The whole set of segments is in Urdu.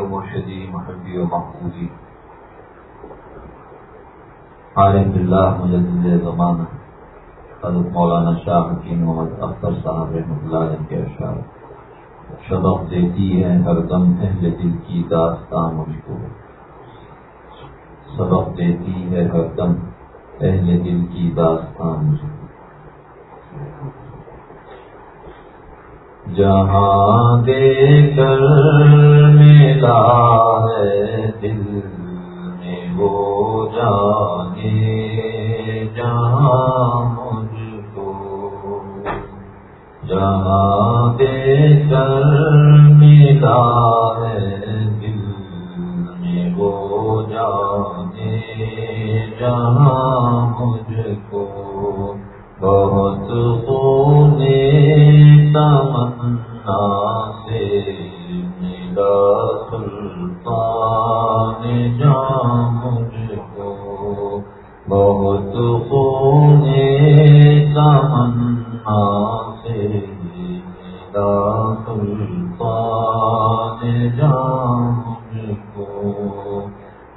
و مرشدی محبی و محبوبی عالم اللہ مجد زمانہ حضرت مولانا شاہ حکیم محمد اختر صاحب رحمۃ اللہ کے اشعار شبق دیتی ہے ہر دم اہل دل کی داستان مجھ کو. سبق دیتی ہے ہر دم اہل دل کی داستان مجھ کو. جہاں دے کر ملا ہے دل میں وہ جانے جہاں مجھ کو۔ جہاں دے کر ملا ہے دل میں وہ جانے جہاں مجھ کو۔ بہت خونے تمنا سے میرا سلطان جان مجھ کو۔ بہت خونے تمنا سے میرا سلطان جان مجھ کو۔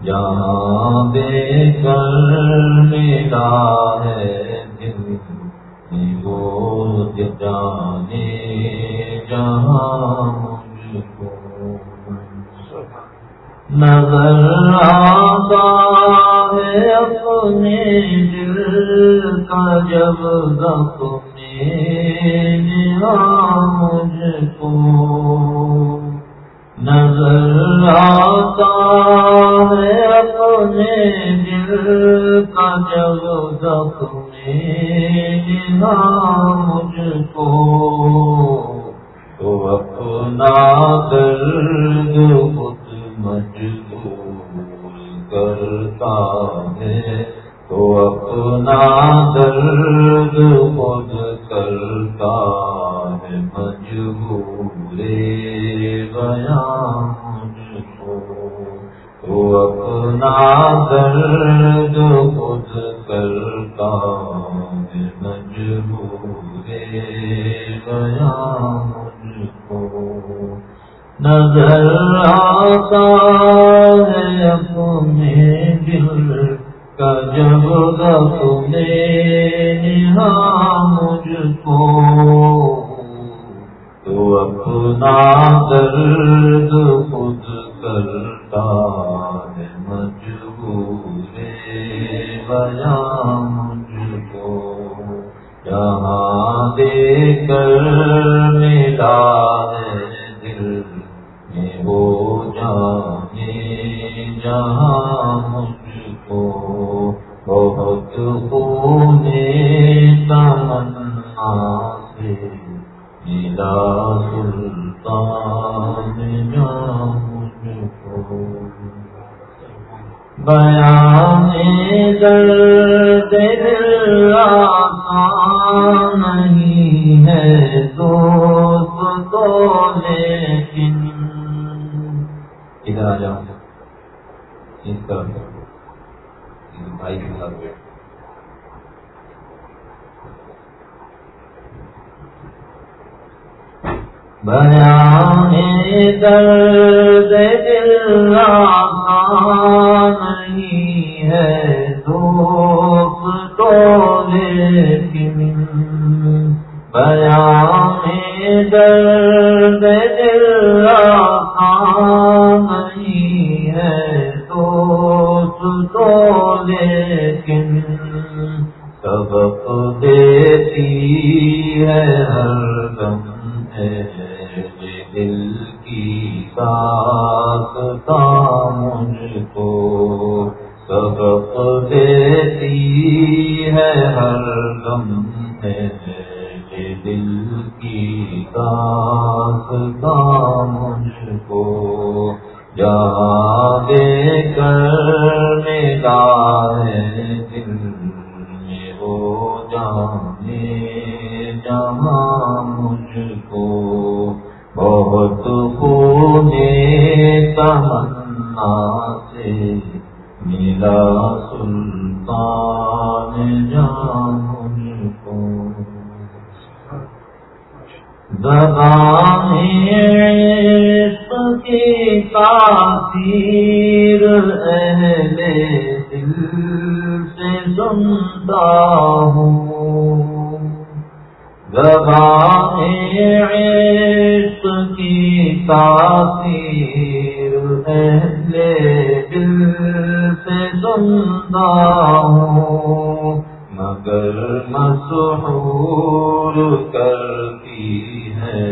جہاں بے کر ملا ہے دل وہ جانے جہاں نظر آتا ہے اپنے دل کا جب زخمی مجھ کو نظر آتا ہے اپنے دل کا جب دینا مجھ کو تو اپنا درد خود مجبور کرتا ہے۔ تو اپنا درد کر جہاں مجھ کو بہت خونے تمنا سے ملا سلطان جان مجھ کو۔ زبان کی تاثیر اہل دل سے سنتا ہوں۔ عشق کی تاثیر اہل دل سے سنتا ہوں، مگر مسحور کرتی ہے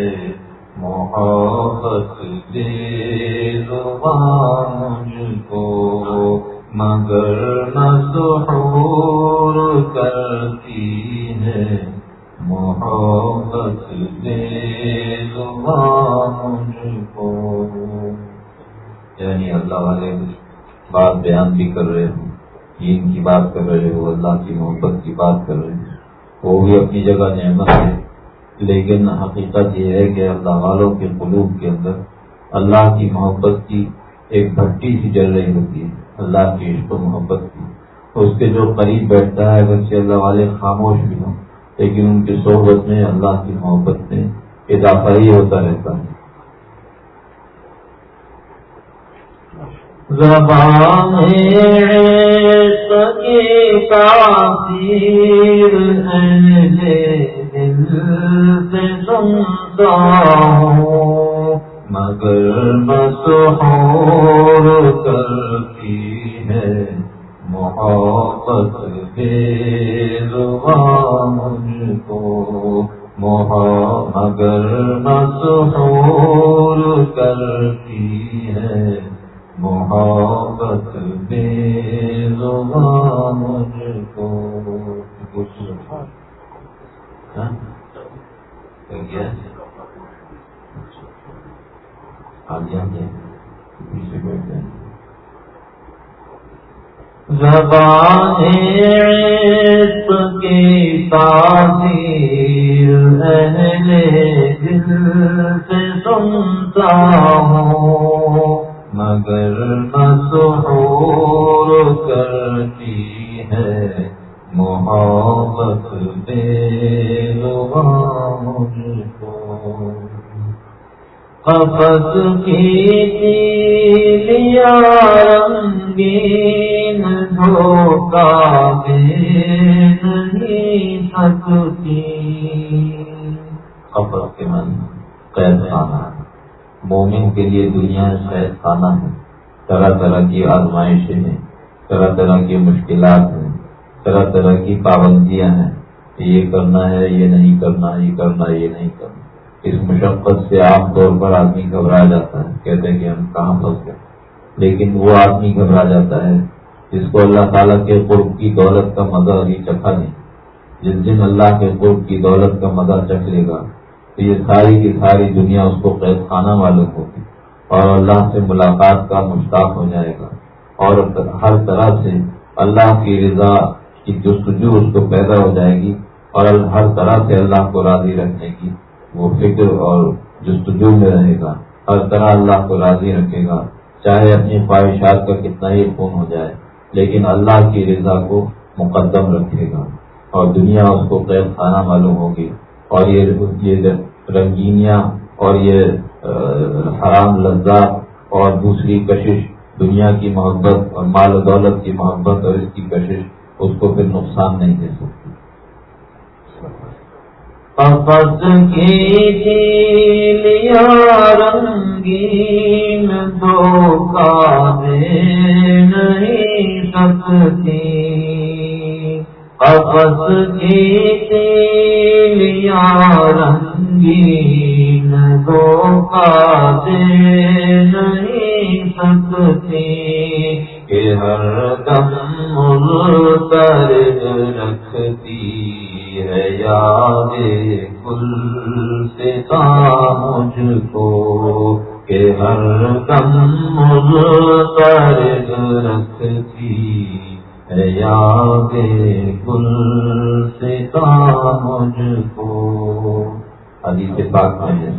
محبت دے مجھ کو، مگر مسحور محبت دے مجھ کو یعنی اللہ والے بات بیان بھی کر رہے ہوں دین کی بات کر رہے ہو، اللہ کی محبت کی بات کر رہے ہیں۔ وہ بھی اپنی جگہ نعمت ہے۔ لیکن حقیقت یہ ہے کہ اللہ والوں کے قلوب کے اندر اللہ کی محبت کی ایک بھٹی سی جل رہی ہوتی ہے، اللہ کی عشق و محبت کی۔ اس کے جو قریب بیٹھتا ہے اگر سے اللہ والے خاموش بھی ہوں۔ لیکن ان کی صحبت میں اللہ کی محبت میں اضافہ ہی ہوتا رہتا ہے۔ زبان سکی تاثیر دل سے سنتا ہوں۔ مگر مسحور کرتی ہے۔ محبت بے زبان کو مگر مسحور کرتی ہے۔ محبت بے زبان کو۔ مجھ کو زبان کی تاثیر اہل دل سے سنتا ہوں، مگر مسحور کرتی ہے محبت بے مجھ کو۔ قفص کی لیا رنگین دھوکا دے نہیں سکتی قفص کے من قید خانہ مومن کے لیے دنیا شاید خانہ ہے۔ طرح طرح کی آزمائشیں ہیں۔ طرح طرح کی مشکلات ہیں۔ طرح طرح کی پابندیاں ہیں۔ یہ کرنا ہے، یہ نہیں کرنا، یہ کرنا، یہ نہیں کرنا۔ اس مشقت سے عام طور پر آدمی گھبرا جاتا ہے۔ کہتے ہیں کہ ہم کہاں پھنس گئے۔ لیکن وہ آدمی گھبرا جاتا ہے جس کو اللہ تعالیٰ کے قرب کی دولت کا مزہ ابھی چکھا نہیں۔ جس دن اللہ کے قرب کی دولت کا مزہ چکھ لے گا تو یہ ساری کی ساری دنیا اس کو قید خانہ معلوم ہوگی اور اللہ سے ملاقات کا مشتاق ہو جائے گا۔ اور ہر طرح سے اللہ کی رضا کی جستجو اس کو پیدا ہو جائے گی اور ہر طرح سے اللہ کو راضی رکھنے کی وہ فکر اور جستجو میں رہے گا۔ ہر طرح اللہ کو راضی رکھے گا۔ چاہے اپنی خواہشات کا کتنا ہی خون ہو جائے، لیکن اللہ کی رضا کو مقدم رکھے گا۔ اور دنیا اس کو قید خانہ معلوم ہوگی۔ اور یہ رنگینیاں اور یہ حرام لذات اور دوسری کشش، دنیا کی محبت اور مال و دولت کی محبت اور اس کی کشش، اس کو پھر نقصان نہیں دے سکتی۔ لیا رنگین دو نہیں سکتی۔ قفص کی تیلیا رنگین دھوکا دے نہیں سکتی۔ کہ ہر دم مجھ کو کہ ہر دم کر رکھتی یاد گل سے مجھ کو۔ حدیث پاک میں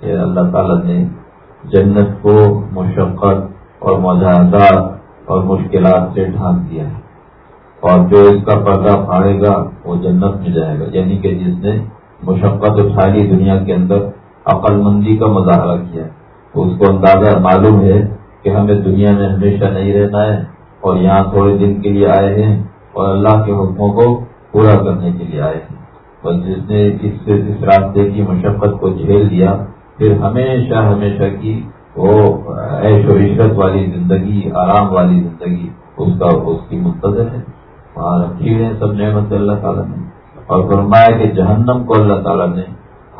کہ اللہ تعالیٰ نے جنت کو مشقت اور مجاہدات اور مشکلات سے ڈھانک دیا ہے۔ اور جو اس کا پردہ پھاڑے گا وہ جنت میں جائے گا۔ یعنی کہ جس نے مشقت اٹھا لی دنیا کے اندر عقل مندی کا مظاہرہ کیا تو اس کو اندازہ معلوم ہے کہ ہمیں دنیا میں ہمیشہ نہیں رہنا ہے اور یہاں تھوڑے دن کے لیے آئے ہیں اور اللہ کے حکموں کو پورا کرنے کے لیے آئے ہیں۔ بس جس نے اس سے اس راستے کی مشقت کو جھیل دیا پھر ہمیشہ ہمیشہ کی وہ عیش و عشرت والی زندگی، آرام والی زندگی اس کا اس کی منتظر ہے۔ وہاں رکھی ہوئے سب نعمت اللہ تعالیٰ نے۔ اور فرمایا کہ جہنم کو اللہ تعالیٰ نے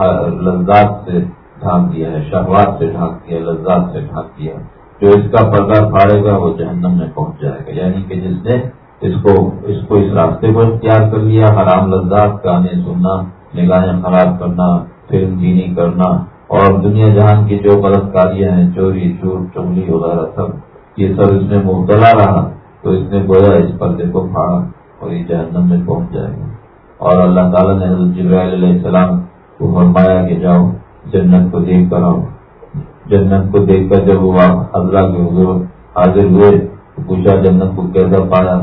لذات سے ڈھانک دیا ہے، شہوات سے ڈھانک دیا لذات سے ڈھانک دیا جو اس کا پردہ پھاڑے گا، وہ جہنم میں پہنچ جائے گا۔ یعنی کہ جس نے اس کو اس کو اس راستے پر اختیار کر لیا، حرام لذات گانے سننا، نگاہیں خراب کرنا، فلم جینی کرنا، اور دنیا جہان کی جو غلط کاریاں ہیں، چوری، چور، چنگلی وغیرہ سب، یہ سب اس میں مبتلا رہا، تو اس نے گویا اس پردے کو پھاڑا اور یہ جہنم میں پہنچ جائے گا۔ اور اللہ تعالیٰ نے حضرت جبرائیل علیہ السلام کو فرمایا کہ جاؤ، جنت کو دیکھ کر آؤ۔ جنت کو دیکھ کر جب وہ اللہ کے حضور حاضر ہوئے، تو پوچھا، جنت کو کیسا پایا؟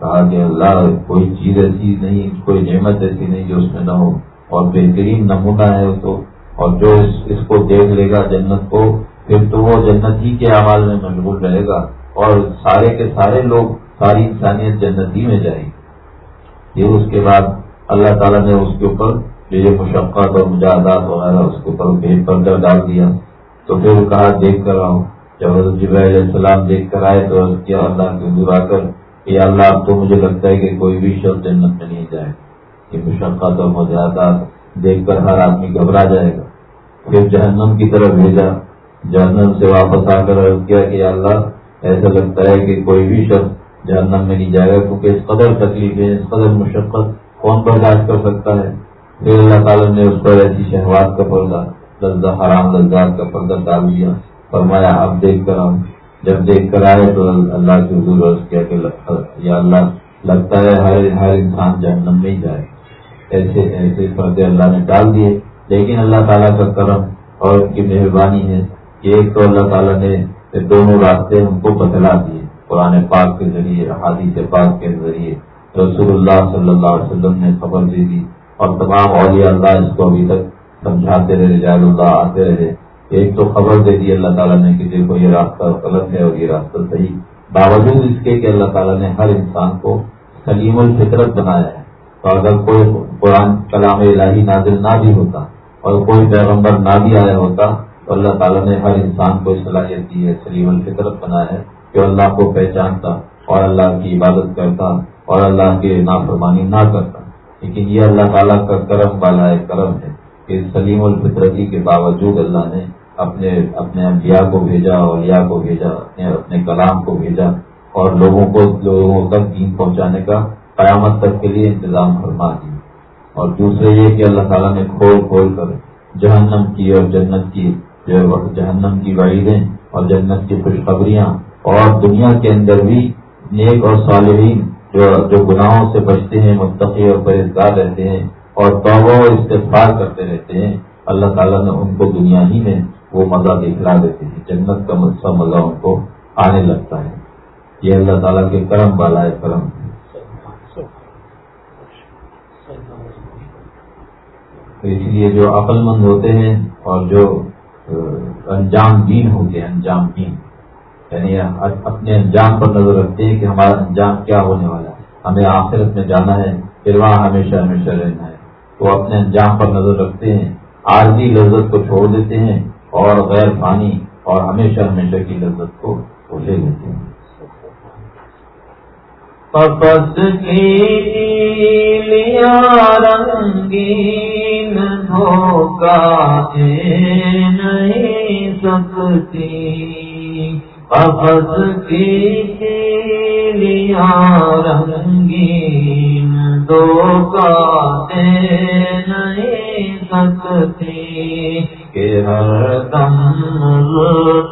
کہا کہ اللہ، کوئی چیز ایسی نہیں، کوئی نعمت ایسی نہیں جو اس میں نہ ہو۔ اور بہترین نمونہ ہے تو۔ اور جو اس اس کو دیکھ لے گا جنت کو، پھر تو وہ جنت ہی کے عمال میں مشغول رہے گا۔ اور سارے کے سارے لوگ، ساری انسانیت جنتی میں جائے گی۔ یہ اس کے بعد اللہ تعالیٰ نے اس کے اوپر جو یہ مشقت اور مجاہدات وغیرہ اس کے اوپر بھیج پردہ ڈال دیا۔ تو پھر کہا، دیکھ کر آؤں جب حضرت علیہ السلام دیکھ کر آئے تو کیا، اللہ کے دور آ کر کہ اللہ، اب تو مجھے لگتا ہے کہ کوئی بھی شخص جنت میں نہیں جائے۔ یہ مشقت اور مجاہدات دیکھ کر ہر آدمی گھبرا جائے گا۔ پھر جہنم کی طرف بھیجا۔ جہنم سے واپس آ کر عرض کیا کہ اللہ، ایسا لگتا ہے کہ کوئی بھی شخص جہنم میں نہیں جائے گا، کیونکہ اس قدر تکلیف ہے، اس قدر مشقت کون برداشت کر سکتا ہے؟ پھر اللہ تعالیٰ نے اس پر ایسی شہوات کا پردہ لذا حرام لذات کا پردہ ڈال دیا۔ فرمایا، اب دیکھ کر آؤں جب دیکھ کر آئے تو اللہ کے حضور عرض کیا کہ یا اللہ، لگتا ہے ہر ہر انسان جہنم میں ہی جائے۔ ایسے ایسے پردے اللہ نے ڈال دیے۔ لیکن اللہ تعالیٰ کا کرم اور ان کی مہربانی ہے کہ ایک تو اللہ تعالیٰ نے دونوں راستے ہم کو بتلا دیے، قرآن پاک کے ذریعے حادث پاک کے ذریعے۔ رسول اللہ صلی اللہ علیہ وسلم نے خبر دے دی۔ اور تمام اولیاء اللہ اس کو ابھی تک سمجھاتے رہے جال اللہ آتے رہے۔ ایک تو خبر دے دی اللہ تعالیٰ نے کہ دیکھو یہ راستہ غلط ہے اور یہ راستہ صحیح۔ باوجود اس کے کہ اللہ تعالیٰ نے ہر انسان کو سلیم الفطرت بنایا ہے۔ تو اگر کوئی قرآن کلام الہی نازل نہ بھی ہوتا اور کوئی پیغمبر نہ بھی آیا ہوتا، تو اللہ تعالیٰ نے ہر انسان کو صلاحیت دی ہے، سلیم الفطرت بنایا ہے کہ اللہ کو پہچانتا اور اللہ کی عبادت کرتا اور اللہ کی نافرمانی نہ کرتا۔ لیکن یہ اللہ تعالیٰ کا کرم والا ہے کرم ہے کہ سلیم الفطرتی کے باوجود اللہ نے اپنے اپنے انبیاء کو بھیجا، اولیاء کو بھیجا، اپنے اپنے کلام کو بھیجا اور لوگوں کو، لوگوں تک دین پہنچانے کا قیامت تک کے لیے انتظام فرما دی اور دوسرے یہ کہ اللہ تعالیٰ نے کھول کھول کر جہنم کی اور جنت کی جو جہنم کی وعیدیں اور جنت کی خوشخبریاں اور دنیا کے اندر بھی نیک اور صالحین جو گناہوں سے بچتے ہیں، متقی اور پرہزگار رہتے ہیں اور توبہ و استفار کرتے رہتے ہیں، اللہ تعالیٰ نے ان کو دنیا ہی میں وہ مزہ دکھلا دیتے ہیں۔ جنت کا مزہ ان کو آنے لگتا ہے۔ یہ اللہ تعالیٰ کے کرم والا ہے، کرم۔ تو اس لیے جو عقل مند ہوتے ہیں اور جو انجام دین ہوتے ہیں انجام دین۔ یعنی اپنے انجام پر نظر رکھتے ہیں کہ ہمارا انجام کیا ہونے والا ہے۔ ہمیں آخرت میں جانا ہے، پھر وہاں ہمیشہ ہمیشہ رہنا ہے۔ تو اپنے انجام پر نظر رکھتے ہیں، عارضی لذت کو چھوڑ دیتے ہیں اور غیر پانی اور ہمیشہ ہمیشہ کی لذت کو وہ لے لیتے ہیں۔ لیا رنگین دھوکا نہیں سکتی۔ افس کی لیا رنگین دھوکا نہیں سکتی کہ ہر دم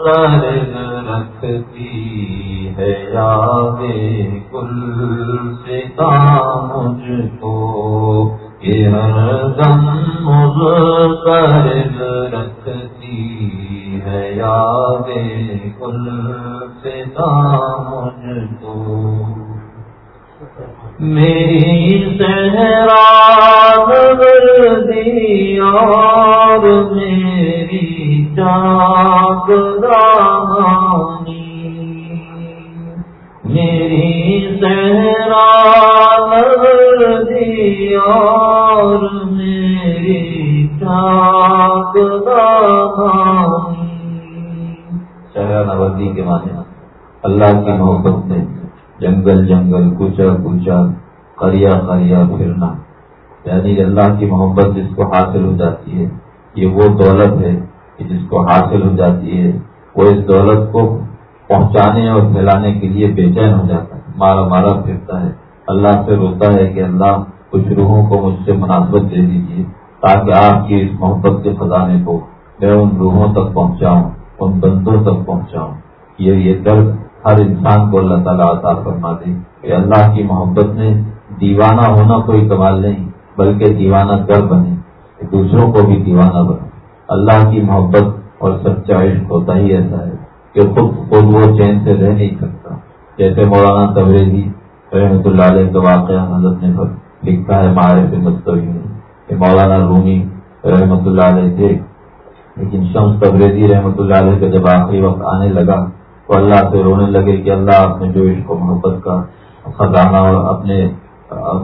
کر رکھتی ہے یاد کل ستا مجھ کو یہ ہر دم کر رکھتی ہے یاد کل ستا مجھ کو میری صحرا دی اور میری چاک رانی۔ میری سہرا دی اور میری چاک رانی۔ چہرہ نوردی کے معنی اللہ کی محبت میں جنگل جنگل کوچا کوچا کریا کریا پھرنا۔ یعنی اللہ کی محبت جس کو حاصل ہو جاتی ہے، یہ وہ دولت ہے کہ جس کو حاصل ہو جاتی ہے۔ وہ اس دولت کو پہنچانے اور پھیلانے کے لیے بے چین ہو جاتا ہے، مارا مارا پھرتا ہے۔ اللہ سے روتا ہے کہ اللہ کچھ روحوں کو مجھ سے مناسبت دے دیجیے تاکہ آپ کی اس محبت کے خزانے کو میں ان روحوں تک پہنچاؤں۔ ان بندوں تک پہنچاؤں یہ یہ درد ہر انسان کو اللہ تعالیٰ عطا فرما دے کہ اللہ کی محبت میں دیوانہ ہونا کوئی کمال نہیں، بلکہ دیوانہ کر بنے دوسروں کو بھی دیوانہ بنے اللہ کی محبت اور سچا عشق ہوتا ہی ایسا ہے کہ خود خود وہ چین سے رہ نہیں سکتا۔ جیسے مولانا تبریزی رحمۃ اللہ علیہ کا واقعہ حضرت نے لکھا ہے مارے سے مستوی میں، کہ مولانا رومی رحمۃ اللہ علیہ تھے۔ لیکن شمس تبریزی رحمۃ اللہ علیہ کا جب آخری وقت آنے لگا تو اللہ سے رونے لگے کہ اللہ آپ نے جو عشق و محبت کا خزانہ اور اپنے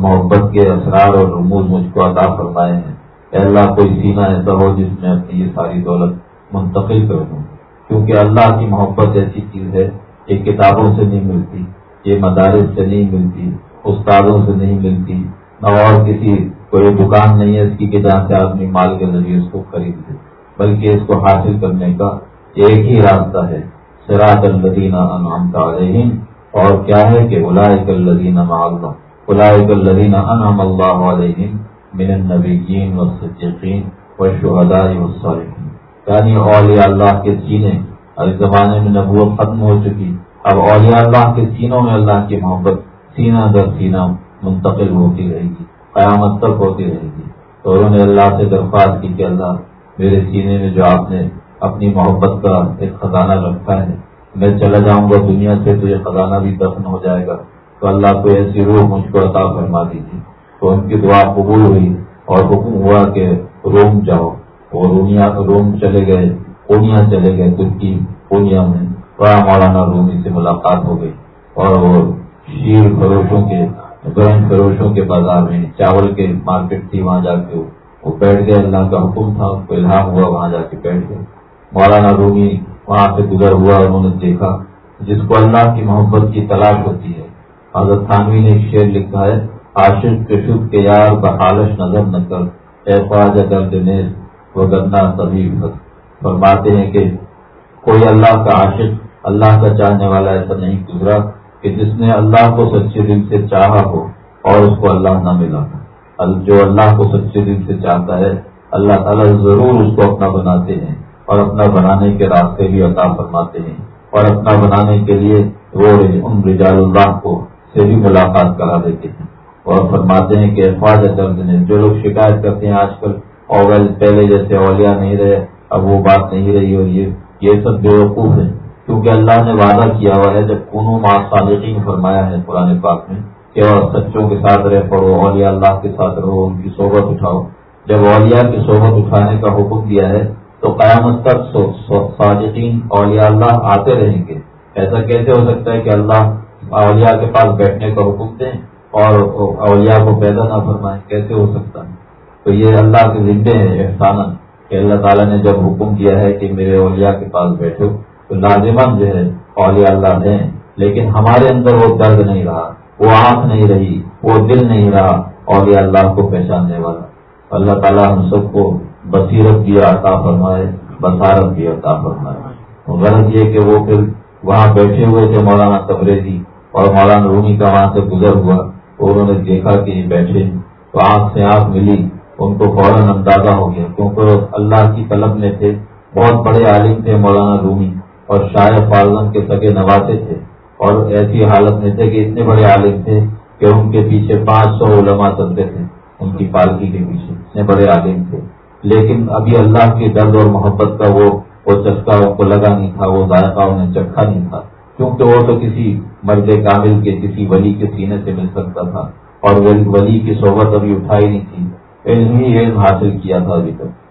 محبت کے اثرار اور رموز مجھ کو عطا فرمائے ہیں۔ کہ اللہ، کوئی سینہ ایسا ہو جس میں اپنی یہ ساری دولت منتقل کر دوں۔ کیونکہ اللہ کی محبت ایسی چیز ہے یہ کتابوں سے نہیں ملتی، یہ مدارس سے نہیں ملتی، استادوں سے نہیں ملتی، نہ اور کسی، کوئی دکان نہیں ہے اس کی کہ جہاں سے آدمی مال کے ذریعے اس کو خرید لے۔ بلکہ اس کو حاصل کرنے کا ایک ہی راستہ ہے۔ سراط الدینہ انعام علیہم۔ اور کیا ہے کہ الاق الدینہ معلّہ الاق الدینہ انعام اللہ علیہم من النبیین والصدیقین والشہداء والصالحین۔ یعنی اولیاء اللہ کے سینے اس زمانے میں نبوت ختم ہو چکی۔ اب اولیاء اللہ کے سینوں میں اللہ کی محبت سینہ در سینہ منتقل ہوتی رہے گی، قیامت تک ہوتی رہے گی۔ تو انہوں نے اللہ سے درخواست کی کہ اللہ میرے سینے میں جو آپ نے اپنی محبت کا ایک خزانہ رکھا ہے، میں چلا جاؤں گا دنیا سے تو یہ خزانہ بھی دفن ہو جائے گا۔ تو اللہ کو ایسی روح مجھ کو عطا فرما دیجیے۔ تو ان کی دعا قبول ہوئی اور حکم ہوا کہ روم جاؤ۔ وہ رومیا، روم چلے گئے، پونیا چلے گئے، ترکی، پونیا میں۔ بڑا مولانا رومی سے ملاقات ہو گئی۔ اور وہ شیر فروشوں کے گرم فروشوں کے بازار میں، چاول کے مارکیٹ تھی، وہاں جا کے وہ بیٹھ گئے، اللہ کا حکم تھا، ان کو الہام ہوا، وہاں جا کے بیٹھ گئے۔ مولانا رومی وہاں سے گزر ہوا، انہوں نے دیکھا، جس کو اللہ کی محبت کی تلاش ہوتی ہے۔ حضرت تھانوی نے ایک شعر لکھا ہے، عاشق کے شد کے یار، بحالش نظر نہ کر، اے خواجہ درد نیز وہ گندہ طبیب فرماتے ہیں کہ کوئی اللہ کا عاشق، اللہ کا چاہنے والا ایسا نہیں گزرا کہ جس نے اللہ کو سچے دل سے چاہا ہو اور اس کو اللہ نہ ملا جو اللہ کو سچے دل سے چاہتا ہے، اللہ تعالیٰ ضرور اس کو اپنا بناتے ہیں اور اپنا بنانے کے راستے بھی عطا فرماتے ہیں۔ اور اپنا بنانے کے لیے وہ ان رجال اللہ کو سے بھی ملاقات کرا دیتے ہیں۔ اور فرماتے ہیں کہ افواج درد نے جو لوگ شکایت کرتے ہیں آج کل، اور پہلے جیسے اولیاء نہیں رہے، اب وہ بات نہیں رہی۔ اور یہ یہ سب بے وقوف ہے کیونکہ اللہ نے وعدہ کیا ہوا ہے، جب کنو ماں صادقین فرمایا ہے پرانے پاک میں کہ اور سچوں کے ساتھ رہ پڑو اولیاء اللہ کے ساتھ رہو، ان کی صحبت اٹھاؤ۔ جب اولیاء کی صحبت اٹھانے کا حکم دیا ہے، تو قیامت تک صادقین اولیاء اللہ آتے رہیں گے۔ ایسا کیسے ہو سکتا ہے کہ اللہ اولیاء کے پاس بیٹھنے کا حکم دیں اور اولیاء کو پیدا نہ فرمائیں؟ کیسے ہو سکتا ہے؟ تو یہ اللہ کے ذمے ہیں احسان کہ اللہ تعالیٰ نے جب حکم دیا ہے کہ میرے اولیاء کے پاس بیٹھو، تو لازمن جو ہے اولیاء اللہ دیں، لیکن ہمارے اندر وہ درد نہیں رہا۔ وہ آنکھ نہیں رہی، وہ دل نہیں رہا اولیاء اللہ کو پہچاننے والا۔ اللہ تعالیٰ ہم سب کو بصیرت بھی عطا فرمائے، بصارت بھی عطا فرمائے۔ غرض یہ کہ وہ پھر وہاں بیٹھے ہوئے تھے مولانا تبریزی اور مولانا رومی کا وہاں سے گزر ہوا انہوں نے دیکھا کہ یہ بیٹھے تو آنکھ سے آنکھ ملی، ان کو فوراً اندازہ ہو گیا، کیونکہ اللہ کی طلب میں تھے۔ بہت بڑے عالم تھے مولانا رومی، اور شاید فارزن کے سگے نوازے تھے۔ اور ایسی حالت میں تھے کہ اتنے بڑے عالم تھے کہ ان کے پیچھے پانچ سو علماء چلتے تھے، ان کی پالکی کے پیچھے، اتنے بڑے عالم تھے۔ لیکن ابھی اللہ کی درد اور محبت کا وہ وہ چسکا ان کو لگا نہیں تھا، وہ ذائقہ انہیں چکھا نہیں تھا۔ کیونکہ وہ تو کسی مرد کامل کے، کسی ولی کے سینے سے مل سکتا تھا۔ اور ولی کی صحبت ابھی اٹھائی نہیں تھی۔ علم ہی علم حاصل کیا تھا ابھی تک۔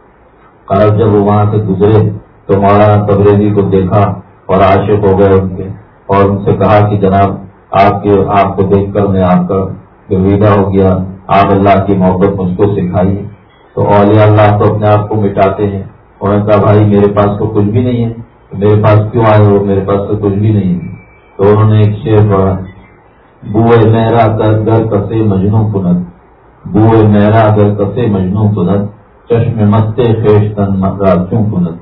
جب وہ وہاں سے گزرے تو مولانا تبریزی کو دیکھا اور عاشق ہو گئے ان کے۔ اور ان سے کہا کہ جناب، آپ کے، آپ کو دیکھ کر میں آپ کا گرویدہ ہو گیا، آپ اللہ کی محبت مجھ کو سکھائی۔ تو اولیاء اللہ تو اپنے آپ کو مٹاتے ہیں۔ انہوں نے کہا بھائی میرے پاس تو کچھ بھی نہیں ہے۔ میرے پاس کیوں آئے ہو؟ میرے پاس تو کچھ بھی نہیں ہے۔ تو انہوں نے ایک شیر پڑھا بوئے میرا کر گر کسے مجنو کنت بوئے میرا گر کسے مجنو کنت چشم مستے خیش تن کیوں کنت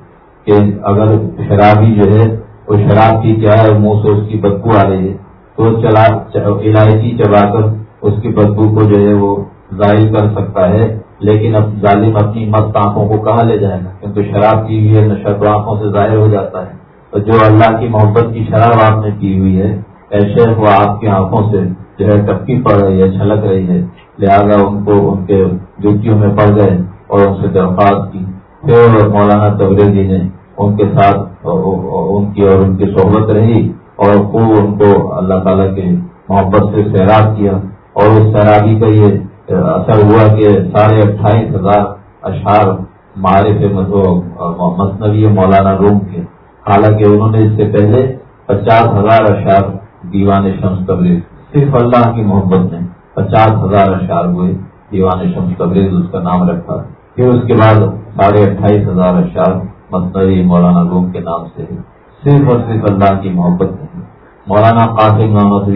کہ اگر شرابی جو ہے وہ شراب کی کیا ہے منہ سے اس کی بدبو آ رہی ہے۔ تو چلا الائچی چبا کر اس کی بدبو کو جو ہے وہ ظاہر کر سکتا ہے، لیکن اب ظالم اپنی مست آنکھوں کو کہاں لے جائے گا؟ کیونکہ شراب کی ہوئی ہے نشہ تو آنکھوں سے ظاہر ہو جاتا ہے۔ تو جو اللہ کی محبت کی شراب آپ نے کی ہوئی ہے ایسے وہ آپ کی آنکھوں سے جو ہے ٹپکی پڑ رہی ہے، چھلک رہی ہے۔ لہٰذا ان کو ان کے جوتیوں میں پڑ گئے اور ان سے درخواست کی۔ پھر مولانا تبریزی نے ان کے ساتھ ان کی اور ان کی صحبت رہی اور خوب ان کو اللہ تعالیٰ کے محبت سے سیراب کیا اور اس سیرابی کا یہ اثر ہوا کہ ساڑھے اٹھائیس ہزار اشعار مارے تھے مصنوی مولانا روم کے۔ حالانکہ انہوں نے اس سے پہلے پچاس ہزار اشعار دیوان شمس قبریز صرف اللہ کی محبت میں پچاس ہزار اشعار ہوئے دیوان شمس قبریز اس کا نام رکھا۔ پھر اس کے بعد ساڑھے اٹھائیس ہزار اشعار مصنوعی مولانا روم کے نام سے صرف اور صرف اللہ کی محبت نہیں۔ مولانا قاسم محمد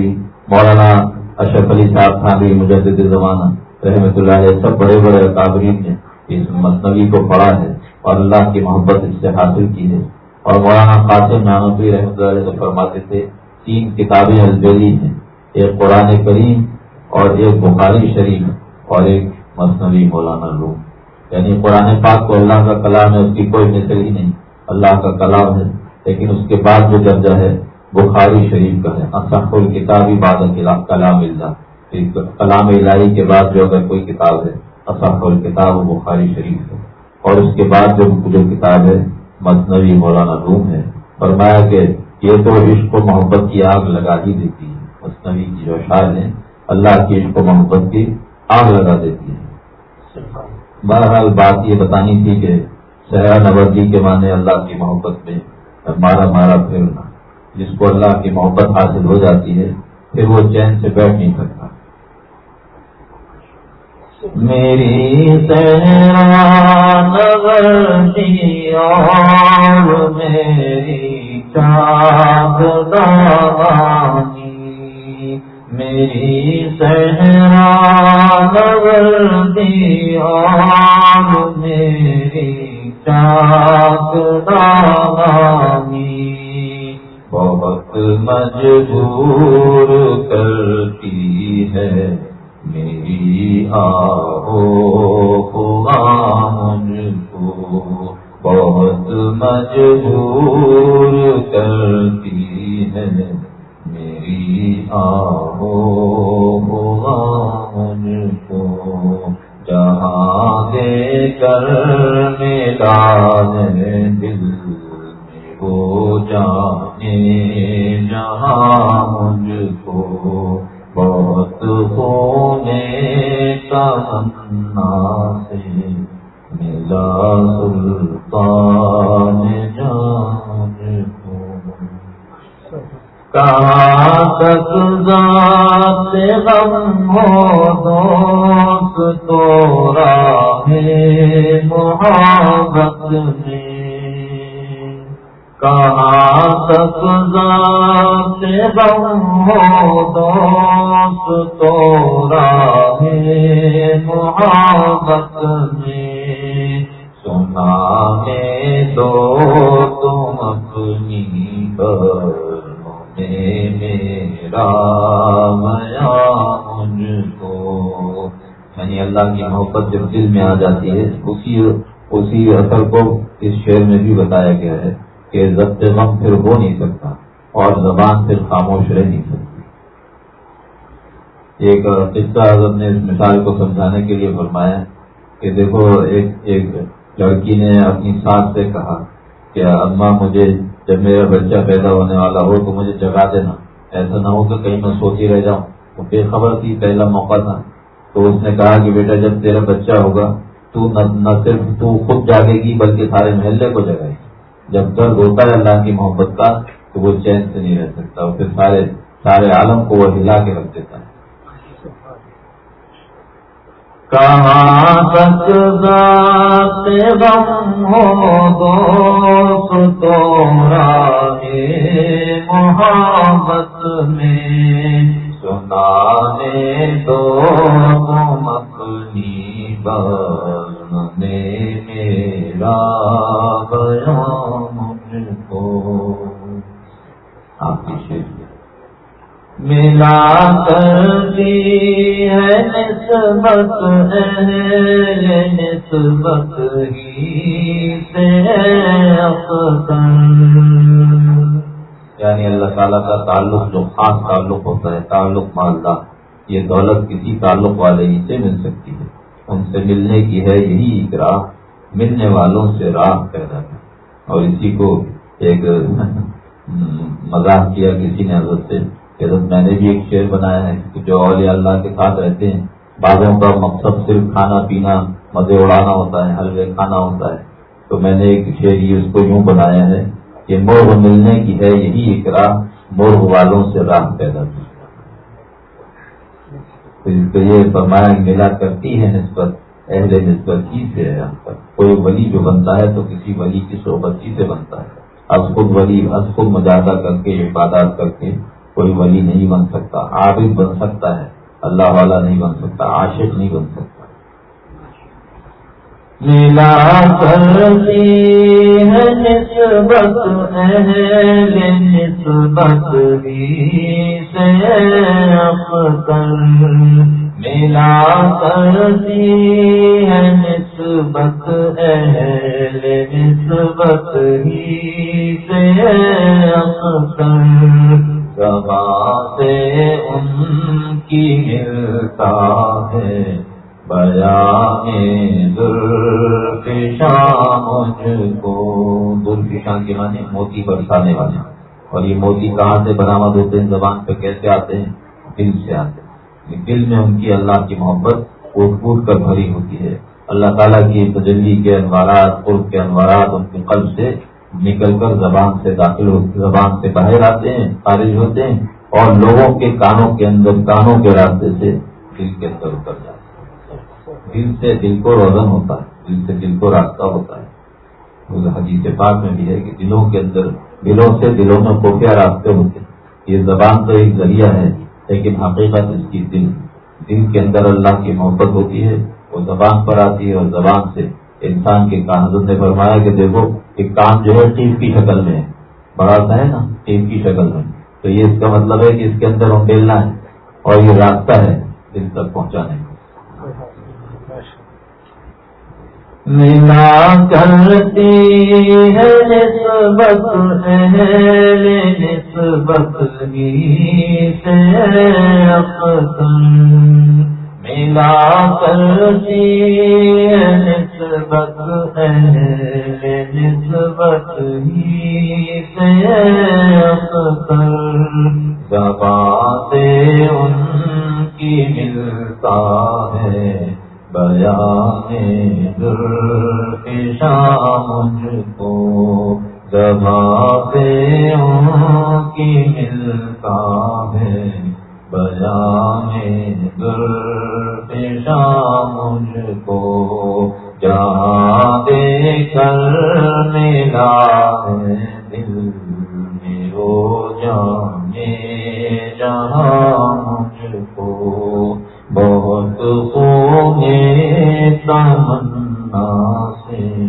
مولانا اشرف علی صاحب خان مجدد زمانہ رحمۃ اللہ علیہ، سب بڑے بڑے اکابرین نے اس مصنوعی کو پڑھا ہے اور اللہ کی محبت اس سے حاصل کی ہے۔ اور مولانا قاسم نانوی رحمۃ اللہ علیہ فرماتے تھے، تین کتابیں البیلی ہیں۔ ایک قرآن کریم اور ایک بخاری شریف اور ایک مصنوعی مولانا روم۔ یعنی قرآن پاک کو اللہ کا کلام ہے، اس کی کوئی مثل ہی نہیں۔ اللہ کا کلام ہے، لیکن اس کے بعد جو درجہ ہے، بخاری شریف کا ہے۔ اصح الکتابی باد کلام اللہ۔ کلام الہی کے بعد جو اگر کوئی کتاب ہے اصح الکتاب وہ بخاری شریف ہے۔ اور اس کے بعد جو جو کتاب ہے، مصنوعی مولانا روم ہے۔ فرمایا کہ یہ تو عشق و محبت کی آگ لگا ہی دیتی ہے۔ مصنوعی کی جو شاعر ہے اللہ کی عشق و محبت کی آگ لگا دیتی ہے۔ بہرحال بات یہ بتانی تھی کہ صحرا نوردی کے معنی اللہ کی محبت میں مارا مارا پھرنا، جس کو اللہ کی محبت حاصل ہو جاتی ہے، پھر وہ چین سے بیٹھ نہیں سکتا۔ میری اور میری چاند میری سہرا نگر میری چاک دانی بہت مجبور کرتی ہے میری آہو محبت جب دل میں آ جاتی ہے۔ اسی اسی اثر کو اس شعر میں بھی بتایا گیا ہے کہ ضبط غم پھر ہو نہیں سکتا اور زبان پھر خاموش رہ نہیں سکتی۔ ایک قصہ حضرت نے اس مثال کو سمجھانے کے لیے فرمایا کہ دیکھو، ایک ایک لڑکی نے اپنی سانس سے کہا کہ اما، مجھے جب میرا بچہ پیدا ہونے والا ہو تو مجھے جگا دینا۔ ایسا نہ ہو کہ کہیں میں سوچی رہ جاؤں۔ وہ بے خبر تھی، پہلا موقع تھا۔ تو اس نے کہا کہ بیٹا جب تیرا بچہ ہوگا تو نہ صرف تو خود جاگے گی بلکہ سارے محلے کو جگائے گی۔ جب درد ہوتا ہے اللہ کی محبت کا تو وہ چین سے نہیں رہ سکتا اور پھر سارے سارے عالم کو وہ ہلا کے رکھ دیتا ہے۔ کہاں تک غم ہو دوست تو محبت میں؟ سنانے دو تم اپنی بس میں میرا بیان مجھ کو۔ آپ کی شیر ملا کرتی ہے نسبت اہل نسبت ہی سے اپن یعنی اللہ تعالیٰ کا تعلق جو خاص تعلق ہوتا ہے، تعلق مالدہ، یہ دولت کسی تعلق والے ہی سے مل سکتی ہے۔ ان سے ملنے کی ہے یہی ایک راہ ملنے والوں سے راہ پیدا ہے اور اسی کو ایک مذاق کیا کسی نے حضرت سے میں نے بھی ایک شعر بنایا ہے کہ جو اولیاء اللہ کے ساتھ رہتے ہیں، بعضوں کا مقصد صرف کھانا پینا، مزے اڑانا ہوتا ہے، حلوے کھانا ہوتا ہے۔ تو میں نے ایک شعر یہ اس کو یوں بنایا ہے کہ مرغ ملنے کی ہے یہی ایک راہ مرغ والوں سے راہ پیدا کی۔ یہ فرمایا ملا کرتی ہے نسبت، اہل نسبت ہی سے ہے کوئی ولی جو بنتا ہے تو کسی ولی کی صحبت ہی سے بنتا ہے۔ از خود ولی، از خود مجاہدہ کر کے عبادات کر کے کوئی ولی نہیں بن سکتا، عابد بن سکتا ہے، اللہ والا نہیں بن سکتا، عاشق نہیں بن سکتا۔ ملا کرتی ہے نسبت اہل نسبت بھی سے ملا کرتی ہے نسبت اہل نسبت ہی سے سے ان کی ملتا ہے۔ بیا میں مجھ کو۔ کے معنی موتی برسانے والے اور یہ موتی کہاں سے برآمد ہوتے ہیں زبان پہ کیسے آتے ہیں؟ دل سے آتے ہیں۔ دل میں ان کی اللہ کی محبت کوٹ پھوٹ کر بھری ہوتی ہے۔ اللہ تعالیٰ کی تجلی کے انوارات، قرب کے انوارات ان کے قلب سے نکل کر زبان سے داخل ہو زبان سے باہر آتے ہیں، خارج ہوتے ہیں اور لوگوں کے کانوں کے اندر، کانوں کے راستے سے دل کے اندر اتر جاتے ہیں۔ دل سے دل کو روزن ہوتا ہے دل سے دل کو راستہ ہوتا ہے۔ حدیث پاک میں بھی ہے کہ دلوں کے اندر، دلوں سے دلوں میں کوفیا راستے ہوتے ہیں۔ یہ زبان تو ایک ذریعہ ہے، لیکن حقیقت اس کی دل۔ دل کے اندر اللہ کی محبت ہوتی ہے، وہ زبان پر آتی ہے اور زبان سے انسان کے کان نے فرمایا کہ دیکھو کہ کام جو ہے ٹیپ کی شکل میں ہے۔ بڑا سا ہے نا ٹیپ کی شکل میں۔ تو یہ اس کا مطلب ہے کہ اس کے اندر اکیلنا ہے اور یہ راستہ ہے دل تک پہنچانے کا۔ ملا کرتی ہے نسبت نسبت سے ملا کرتی نسبت نسبت ہی سے زبان سے ان کی ملتا ہے۔ بیان شام مجھ کو زبان ان کی ملتا ہے۔ بیان مجھ کو جہاں دے کر میرا دل میرو جانے جہاں مجھ کو۔ بہت سونے تمنا سے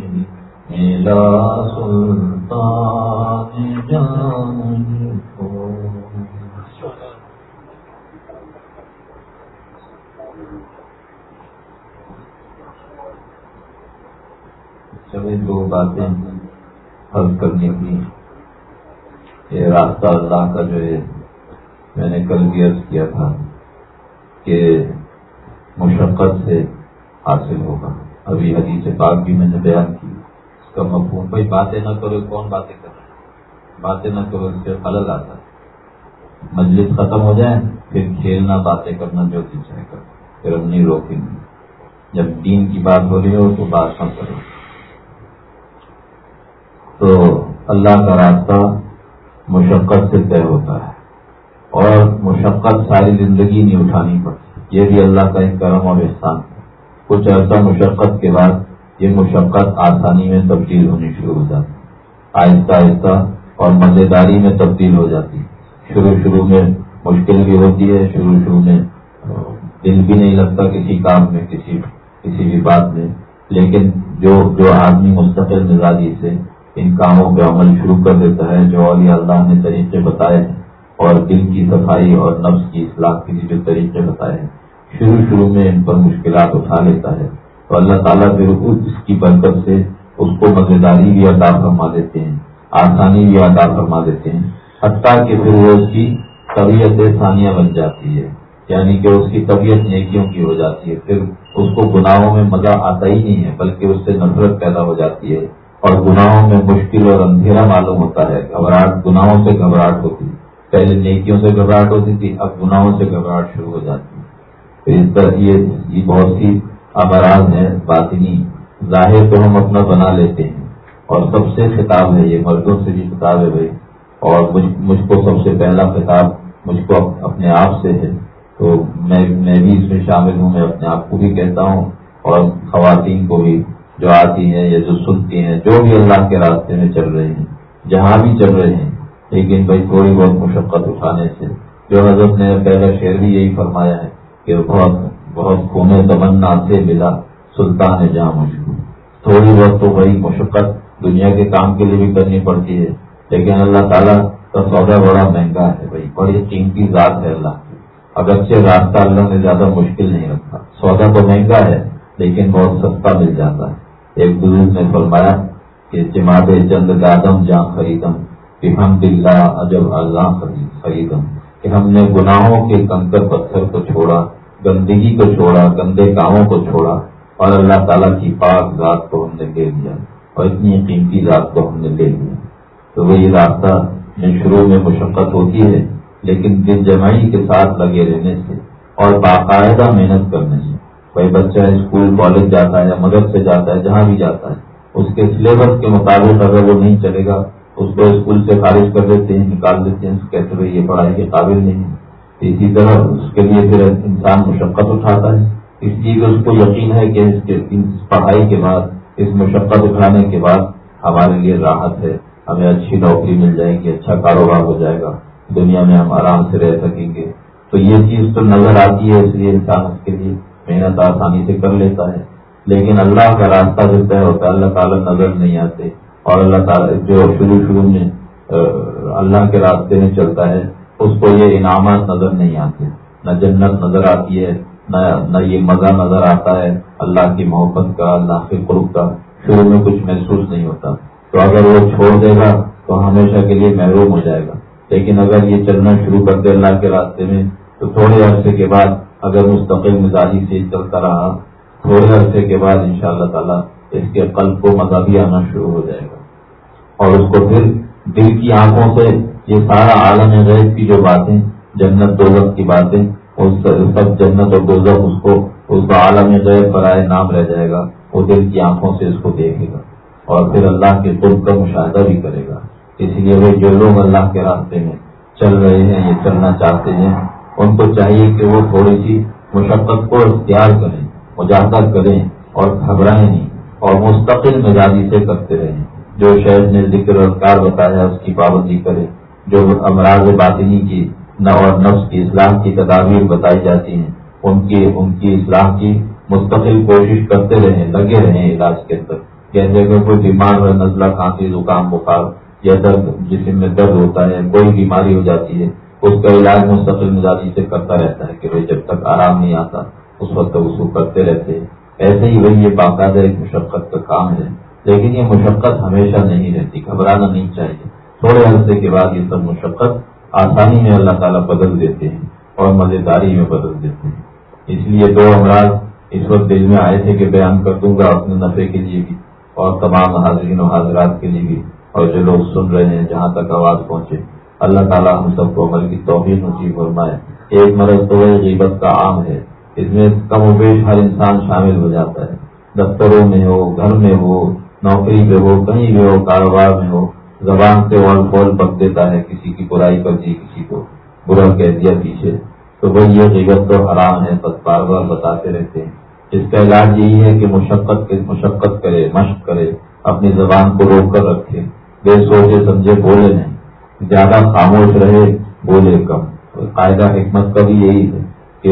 میرا سلطان جان چلے دو باتیں حل کرنے کی یہ راستہ اللہ کا جو ہے میں نے کل بھی عرض کیا تھا۔ کہ مشقت سے حاصل ہوگا۔ ابھی حدیث پاک بھی میں نے بیان کی۔ اس کا مفہوم بھائی باتیں نہ کرو، کون باتیں کر رہے باتیں نہ کرو، اس سے خلل آتا ہے۔ مجلس ختم ہو جائے، پھر کھیلنا، باتیں کرنا جو دل چاہے کر پھر ہم نہیں روکیں گے۔ جب دین کی بات ہو رہی ہو تو بات نہ کرو۔ تو اللہ کا راستہ مشقت سے طے ہوتا ہے۔ اور مشقت ساری زندگی نہیں اٹھانی پڑتی۔ یہ بھی اللہ کا ایک کرم اور احسان۔ ہے کچھ عرصہ مشقت کے بعد یہ مشقت آسانی میں تبدیل ہونی شروع ہو جاتی۔ آہستہ آہستہ اور مزیداری میں تبدیل ہو جاتی۔ شروع شروع میں مشکل بھی ہوتی ہے، شروع شروع میں دل بھی نہیں لگتا کسی کام میں، کسی کسی بھی بات میں۔ لیکن جو جو آدمی مستقل مزاجی سے ان کاموں پہ عمل شروع کر دیتا ہے، جو علی اللہ نے طریقے بتائے ہیں اور دل کی صفائی اور نفس کی اصلاح کے لیے جو طریقے بتائے ہیں، شروع شروع میں ان پر مشکلات اٹھا لیتا ہے۔ تو اللہ تعالیٰ پھر اس کی برکت سے اس کو مزیداری بھی ادا فرما دیتے ہیں، آسانی بھی ادا فرما دیتے ہیں۔ حتیٰ کہ پھر وہ اس کی طبیعت ثانیہ بن جاتی ہے یعنی کہ اس کی طبیعت نیکیوں کی ہو جاتی ہے۔ پھر اس کو گناہوں میں مزہ آتا ہی نہیں ہے، بلکہ اس سے نفرت پیدا ہو جاتی ہے۔ اور گناہوں میں مشکل اور اندھیرا معلوم ہوتا ہے، گھبراہٹ گناہوں سے گھبراہٹ ہوتی ہے۔ پہلے نیکیوں سے گھبراہٹ ہوتی تھی، اب گناہوں سے گھبراہٹ شروع ہو جاتی ہے۔ اس طرح یہ جی بہت سی امراض ہیں، باطنی۔ ظاہر تو ہم اپنا بنا لیتے ہیں۔ اور سب سے خطاب ہے، یہ مردوں سے بھی خطاب ہے بھائی۔ اور مجھ کو سب سے پہلا خطاب مجھ کو اپنے آپ سے ہے۔ تو میں میں بھی اس میں شامل ہوں، میں اپنے آپ کو بھی کہتا ہوں۔ اور خواتین کو بھی، جو آتی ہیں یا جو سنتی ہیں، جو بھی اللہ کے راستے میں چل رہے ہیں، جہاں بھی چل رہے ہیں لیکن بھائی تھوڑی بہت مشقت اٹھانے سے جو حضرت نے پہلا شعر بھی یہی فرمایا ہے کہ بہت بہت خونے تمنا سے ملا سلطان جہاں مشکل تھوڑی بہت تو بھائی مشقت دنیا کے کام کے لیے بھی کرنی پڑتی ہے، لیکن اللہ تعالیٰ کا سودا بڑا مہنگا ہے بھائی، بڑی قیمتی ذات ہے اللہ کی۔ اگرچہ راستہ اللہ نے زیادہ مشکل نہیں رکھا۔ سودا تو مہنگا ہے، لیکن بہت سستا مل جاتا ہے۔ ایک بزرگ نے فرمایا کہ جماعت چند گادم جہاں خریدم۔ کہ ہم دلہ عجب اللہ خریدم، کہ ہم نے گناہوں کے کنکر پتھر کو چھوڑا، گندگی کو چھوڑا، گندے کاموں کو چھوڑا، اور اللہ تعالیٰ کی پاک ذات کو ہم نے لے لیا، اور اتنی قیمتی ذات کو ہم نے لے لیا۔ تو وہی راستہ میں شروع میں مشقت ہوتی ہے، لیکن دل جمائی کے ساتھ لگے رہنے سے، اور باقاعدہ محنت کرنے سے۔ کوئی بچہ اسکول، کالج جاتا ہے یا مدد سے جاتا ہے، جہاں بھی جاتا ہے، اس کے سلیبس کے مطابق اگر وہ نہیں چلے گا اس کو اسکول سے خارج کر دیتے ہیں، نکال دیتے ہیں کہتے ہوئے یہ پڑھائی کے قابل نہیں ہے۔ اسی طرح اس کے لیے پھر انسان مشقت اٹھاتا ہے۔ اس لیے اس کو یقین ہے کہ اس کے پڑھائی کے بعد، اس مشقت اٹھانے کے بعد ہمارے لیے راحت ہے۔ ہمیں اچھی نوکری مل جائے گی اچھا کاروبار ہو جائے گا۔ دنیا میں ہم آرام سے رہ سکیں گے۔ تو یہ چیز تو نظر آتی ہے، اس لیے انسان اس کے لیے محنت آسانی سے کر لیتا ہے۔ لیکن اللہ کا راستہ جو طے ہوتا ہے، اللہ تعالیٰ نظر نہیں آتے۔ اور اللہ تعالیٰ جو شروع شروع میں اللہ کے راستے میں چلتا ہے، اس کو یہ انعامات نظر نہیں آتے۔ نہ جنت نظر آتی ہے، نہ یہ مزہ نظر آتا ہے اللہ کی محبت کا، اللہ کے قرب کا۔ شروع میں کچھ محسوس نہیں ہوتا۔ تو اگر وہ چھوڑ دے گا، تو ہمیشہ کے لیے محروم ہو جائے گا۔ لیکن اگر یہ چلنا شروع کر دے اللہ کے راستے میں، تو تھوڑے عرصے کے بعد اگر مستقل مزاجی سے چلتا رہا، تھوڑے عرصے کے بعد ان شاء اللہ تعالیٰ اس کے قلب کو مزہ بھی آنا شروع ہو جائے گا۔ اور اس کو پھر دل کی آنکھوں سے یہ سارا عالم غیب کی جو باتیں، جنت دولت کی باتیں سب جنت اور دوزخ اس کو، اس کا عالم غیر برائے نام رہ جائے گا، وہ دل کی آنکھوں سے اس کو دیکھے گا۔ اور پھر اللہ کے قرب کا مشاہدہ بھی کرے گا۔ اس لیے وہ جو لوگ اللہ کے راستے میں چل رہے ہیں، یہ چلنا چاہتے ہیں، ان کو چاہیے کہ وہ تھوڑی سی مشقت کو اختیار کریں، مجاہدہ کریں اور گھبرائیں نہیں۔ اور مستقل مزاجی سے کرتے رہیں۔ جو شہد نے ذکر اور کار بتایا، اس کی پابندی کرے۔ جو امراض باطنی کی، نہ اور نفس کی اصلاح کی تدابیر بتائی جاتی ہیں، ان کی ان کی اصلاح کی مستقل کوشش کرتے رہیں، لگے رہیں علاج کے اندر۔ جیسے کہ کوئی بیمار ہے نزلہ کھانسی زکام، بخار یا درد، جسم میں درد ہوتا ہے، کوئی بیماری ہو جاتی ہے، اس کا علاج مستقل مزاجی سے کرتا رہتا ہے کہ بھائی جب تک آرام نہیں آتا، اس وقت تک اس کو کرتے رہتے ہیں۔ ایسے ہی وہی یہ باقاعدہ ایک مشقت کا کام ہے، لیکن یہ مشقت ہمیشہ نہیں رہتی، گھبرانا نہیں چاہیے۔ تھوڑے عرصے کے بعد یہ سب مشقت آسانی میں اللہ تعالیٰ بدل دیتے ہیں اور مزیداری میں بدل دیتے ہیں۔ اس لیے دو امراض اس وقت دل میں آئے تھے کہ بیان کر دوں گا اپنے نفے کے لیے بھی اور تمام حاضرین و حاضرات کے لیے بھی۔ اور جو لوگ سن رہے ہیں، جہاں تک آواز پہنچے، اللہ تعالیٰ ہم سب کو عمل کی توفیق نصیب فرمائے۔ ایک مرض تو غیبت کا عام ہے۔ اس میں کم و بیش ہر انسان شامل ہو جاتا ہے۔ دفتروں میں ہو، گھر میں ہو، نوکری پہ ہو، کہیں بھی ہو، کاروبار میں ہو، زبان سے اور فول بک دیتا ہے کسی کی برائی کر دی جی کسی کو برا کہہ دیا پیچھے۔ تو وہ یہ غیبت تو حرام ہے، بس بار بار بتاتے رہتے ہیں۔ اس کا علاج یہی ہے کہ مشقت مشقت کرے، مشق کرے، اپنی زبان کو روک کر رکھے۔ بے سوچے سمجھے بولے نہیں۔ زیادہ خاموش رہے، بولے کم۔ قاعدہ حکمت کا بھی یہی ہے۔ کہ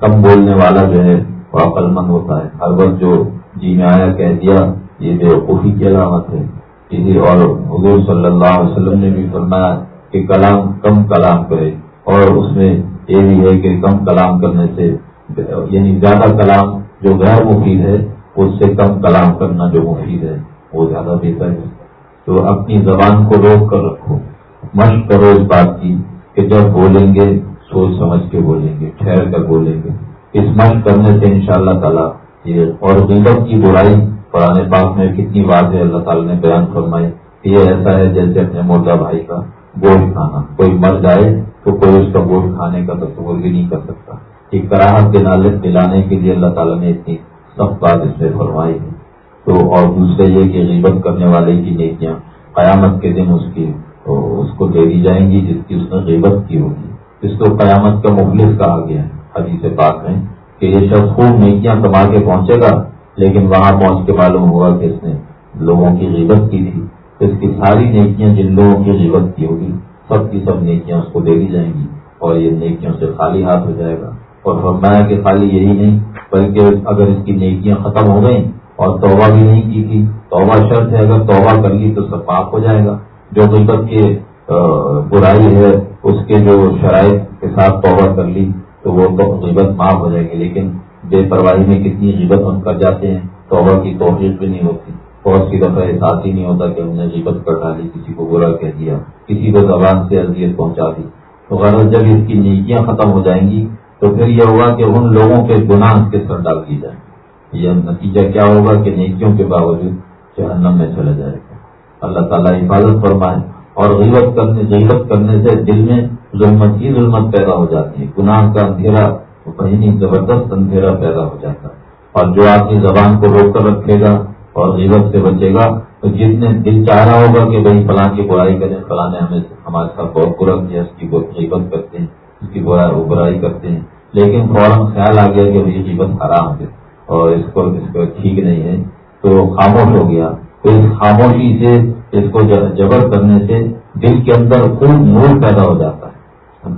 کم بولنے والا جو ہے وہ عقل مند ہوتا ہے۔ ہر وقت جو جی میں آیا کہہ دیا، یہ بے وقوفی کی علامت ہے۔ کسی اور حضور صلی اللہ علیہ وسلم نے بھی فرمایا کہ کلام کم کلام کرے۔ اور اس میں یہ بھی ہے کہ کم کلام کرنے سے یعنی زیادہ کلام جو غیر مفید ہے، اس سے کم کلام کرنا جو مفید ہے، وہ زیادہ بہتر ہے۔ تو اپنی زبان کو روک کر رکھو۔ مشق کرو اس بات کی کہ جب بولیں گے سوچ سمجھ کے بولیں گے، ٹھہر کر بولیں گے۔ اس مشق کرنے سے ان شاء اللہ تعالیٰ یہ، اور غیبت کی برائی پرانے پاک میں کتنی واضح اللہ تعالیٰ نے بیان فرمائی۔ کہ یہ ایسا ہے جیسے اپنے مردہ بھائی کا گوشت کھانا۔ کوئی مر جائے تو کوئی اس کا گوشت کھانے کا تصور بھی نہیں کر سکتا۔ ایک کراہت کے نالت دلانے کے لیے اللہ تعالیٰ نے اتنی سخت بات اس میں فرمائی ہے۔ تو، اور دوسرے یہ کہ غیبت کرنے والے کی نیکیاں قیامت کے دن اس کی اس کو دے دی جائیں گی جس کی اس نے غیبت کی ہوگی۔ اس کو قیامت کا مخلص کہا گیا ہے۔ حدیث پاک ہے کہ یہ شخص خوب نیکیاں کما کے پہنچے گا، لیکن وہاں پہنچ کے معلوم ہوا کہ اس نے لوگوں کی غیبت کی تھی۔ اس کی ساری نیکیاں جن لوگوں کی غیبت کی ہوگی، سب کی سب نیکیاں اس کو دے دی جائیں گی اور یہ نیکیوں سے خالی ہاتھ ہو جائے گا۔ اور فرمایا کہ خالی یہی نہیں، بلکہ اگر اس کی نیکیاں ختم ہو گئیں اور توبہ بھی نہیں کی تھی، توبہ شرط ہے، اگر توبہ کر لی تو سب پاک ہو جائے گا۔ جو غیبت کے برائی ہے اس کے جو شرائط کے ساتھ توبہ کر لی تو وہ غیبت معاف ہو جائے گی، لیکن بے پرواہی میں کتنی غیبت ہم کر جاتے ہیں، توبہ کی توفیق بھی نہیں ہوتی۔ بہت سی دفعہ احساس ہی نہیں ہوتا کہ ہم نے غیبت کر ڈالی، کسی کو برا کہہ دیا، کسی کو زبان سے اذیت پہنچا دی۔ تو غرض جب اس کی نیکیاں ختم ہو جائیں گی تو پھر یہ ہوگا کہ ان لوگوں کے گناہ کے سر ڈال دی جائیں۔ یہ نتیجہ کیا ہوگا کہ نیکیوں کے باوجود جہنم میں چلا جائے گا۔ اللہ تعالیٰ حفاظت فرمائے۔ اور غیبت کرنے غیبت کرنے سے دل میں ظلمت ہی ظلمت پیدا ہو جاتی ہے۔ گناہ کا اندھیرا بہنی زبردست اندھیرا پیدا ہو جاتا ہے۔ اور جو آدمی زبان کو روک کر رکھے گا اور غیبت سے بچے گا، تو جتنے دل چاہ رہا ہوگا کہ بھائی فلاں کی برائی کریں، فلاں نے ہمیں، ہمارے ساتھ بہت برا کیا، اس کی غیبت کرتے ہیں، اس کی برائی کرتے ہیں۔ لیکن فوراً خیال آ گیا کہ یہ قیمت حرام ہے اور اس کو اس کو ٹھیک نہیں ہے، تو خاموش ہو گیا۔ تو اس خاموشی سے اس کو جبر کرنے سے دل کے اندر خوب نور پیدا ہو جاتا ہے۔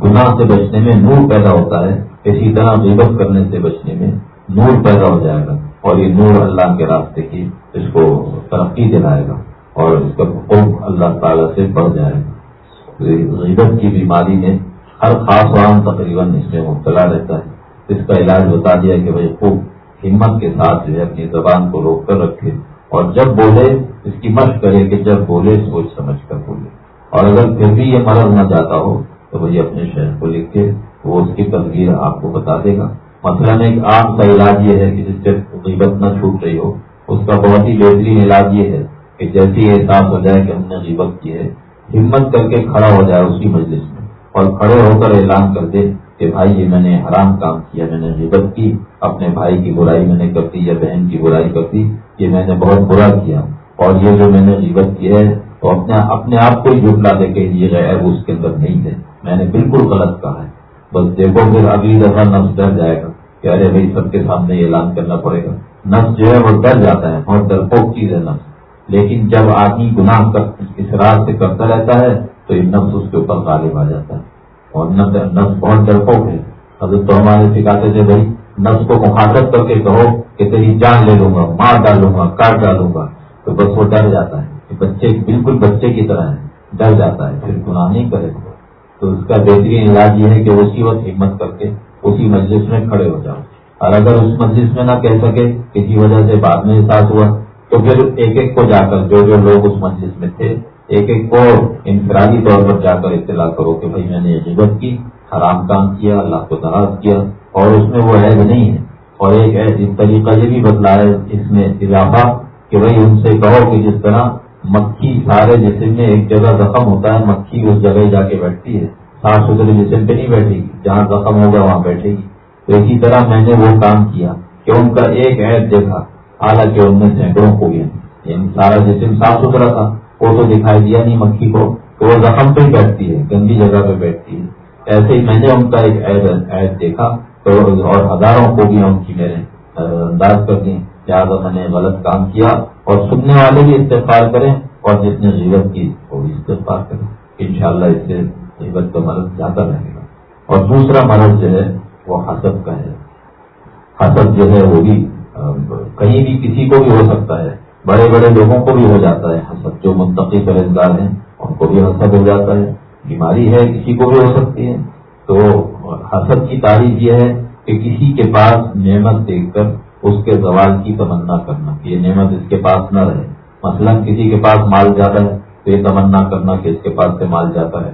گناہ سے بچنے میں نور پیدا ہوتا ہے، اسی طرح غیبت کرنے سے بچنے میں نور پیدا ہو جائے گا۔ اور یہ نور اللہ کے راستے کی اس کو ترقی دلائے گا اور اس کا خوب اللہ تعالیٰ سے بڑھ جائے گا۔ غیبت کی بیماری میں ہر خاص عام تقریباً اس میں مبتلا رہتا ہے۔ اس کا علاج بتا دیا کہ بھائی خوب ہمت کے ساتھ جو ہے اپنی زبان کو روک کر رکھے۔ اور جب بولے، اس کی مشق کرے کہ جب بولے، سوچ سمجھ کر بولے۔ اور اگر پھر بھی یہ مرض نہ جاتا ہو، تو بھائی اپنے شہر کو لکھ کے وہ اس کی تصویر آپ کو بتا دے گا۔ مثلاً ایک عام کا علاج یہ ہے کہ جس سے غیبت نہ چھوٹ رہی ہو، اس کا بہت ہی بہترین علاج یہ ہے کہ جیسی احساس ہو جائے کہ ہم نے غیبت کی ہے، ہمت کر کے کھڑا ہو جائے اسی مجلس میں اور کھڑے ہو کر اعلان کر دے کہ بھائی یہ میں نے حرام کام کیا، میں نے غیبت کی، اپنے بھائی کی برائی میں نے کر دی یا بہن کی برائی کر دی، یہ میں نے بہت برا کیا۔ اور یہ جو میں نے غیبت کی ہے، تو اپنے اپنے آپ کو ہی جھٹلا دے کے یہ غیر اس کے اندر نہیں ہے۔ میں نے بالکل غلط کہا ہے۔ بس دیکھو پھر اگلی دفعہ نفس ڈر جائے گا کہ ارے بھائی سب کے سامنے یہ اعلان کرنا پڑے گا۔ نفس جو ہے وہ ڈر جاتا ہے، بہت ڈرپوک چیز ہے نفس۔ لیکن جب آدمی گناہ اس رات سے کرتا رہتا ہے، تو یہ نفس اس کے اوپر غالب آ جاتا ہے۔ اور نفس بہت ڈرپوک ہے حضرت تو ہمارے سکھاتے تھے بھائی نفس کو مخاطب کر کے کہو کہ تیری جان لے لوں گا، مار ڈالوں گا، کاٹ ڈالوں گا۔ تو بس وہ ڈر جاتا ہے بچے بالکل بچے کی طرح ہے ڈر جاتا ہے، پھر گناہ نہیں کرے۔ گا تو اس کا بہترین علاج یہ ہے کہ اسی وقت ہمت کر کے اسی مجلس میں کھڑے ہو جاؤ۔ اور اگر اس مجلس میں نہ کہہ سکے کسی جی وجہ سے بعد میں احساس ہوا، تو پھر ایک ایک کو جا کر جو جو لوگ اس مجلس میں تھے ایک ایک کو انفرادی طور پر جا کر اطلاع کرو کہ بھائی میں نے یہ غبت کی، حرام کام کیا، اللہ کو ناراض کیا، اور اس میں وہ عید نہیں ہے۔ اور ایک ایسی طریقہ یہ بھی بدلا ہے، اس میں اضافہ کہ بھائی ان سے کہو کہ جس طرح مکھی سارے جسم میں ایک جگہ زخم ہوتا ہے، مکھی اس جگہ جا کے بیٹھتی ہے۔ صاف ستھرے جسم پہ نہیں بیٹھے گی، جہاں زخم ہوگا وہاں بیٹھے گی۔ تو اسی طرح میں نے وہ کام کیا کہ ان کا ایک عید دیکھا، حالانکہ ان میں سینکڑوں کو گیا یعنی سارا جسم صاف ستھرا تھا۔ وہ تو دکھائی دیا نہیں مکھی کو تو وہ زخم پہ بیٹھتی ہے، گندی جگہ پہ بیٹھتی ہے۔ ایسے ہی میں نے ان کا ایک ایڈ دیکھا، تو اور ہزاروں کو بھی ان کی میرے انداز کر دی لہٰذا میں نے غلط کام کیا۔ اور سننے والے بھی استفار کریں اور جس نے غیبت کی، وہ بھی استفار کریں۔ ان شاء اللہ اس سے غیبت کا مرض زیادہ رہے گا۔ اور دوسرا مرض جو ہے، وہ حسد کا ہے۔ حسد جو ہے، وہ بھی کہیں بھی کسی کو بھی ہو سکتا ہے۔ بڑے بڑے لوگوں کو بھی ہو جاتا ہے، حسد، جو منتقی بےروزگار ہیں، ان کو بھی حسد ہو جاتا ہے۔ بیماری ہے، کسی کو بھی ہو سکتی ہے۔ تو حسد کی تعریف یہ ہے کہ کسی کے پاس نعمت دیکھ کر اس کے زوال کی تمنا کرنا، کہ یہ نعمت اس کے پاس نہ رہے۔ مثلا کسی کے پاس مال زیادہ ہے، تو یہ تمنا کرنا کہ اس کے پاس سے مال جاتا ہے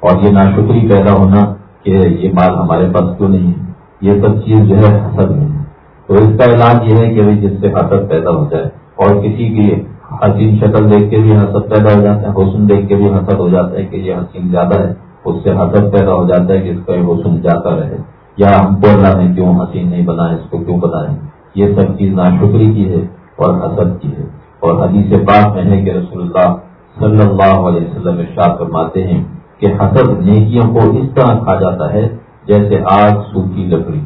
اور یہ ناشکری پیدا ہونا کہ یہ مال ہمارے پاس کیوں نہیں ہے؟ یہ سب چیز جو ہے حسد میں ہے۔ تو اس کا علاج یہ ہے کہ جس سے حسد پیدا ہو جائے اور کسی کی حسین شکل دیکھ کے بھی حسد پیدا ہو جاتا ہے، حسن دیکھ کے بھی حسد ہو جاتا ہے کہ یہ حسین زیادہ ہے، اس سے حسد پیدا ہو جاتا ہے کہ اس کا حسن جاتا رہے۔ یا ہم کو اللہ نے کیوں حسین نہیں بنائے اس کو کیوں بنائے یہ سب چیز ناشکری کی ہے اور حسد کی ہے۔ اور حدیث پاک میں ہے کہ رسول اللہ صلی اللہ علیہ وسلم ارشاد فرماتے ہیں کہ حسد نیکیوں کو اس طرح کھا جاتا ہے جیسے آگ سوکھی لکڑی۔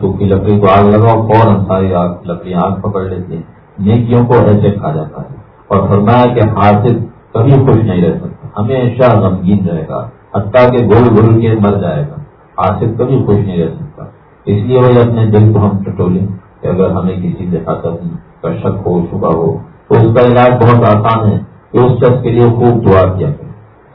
سوکھی لکڑی کو آگ لگاؤ، فوراً ساری آگ، لکڑی آگ پکڑ لیتی ہیں۔ نیکیوں کو ایسے کھا جاتا ہے۔ اور فرمایا کہ حاصل کبھی خوش نہیں رہ سکتا۔ ہمیشہ غمگین رہے گا۔ حتیٰ کہ گول گول کے مر جائے گا۔ حاصل کبھی خوش نہیں رہ سکتا۔ اس لیے وہی اپنے دل کو ہم ٹٹولیں کہ اگر ہمیں کسی سے حاصل کا شک ہو، شبہ ہو، تو اس کا علاج بہت آسان ہے کہ اس شخص کے لیے خوب دعا کیا کرے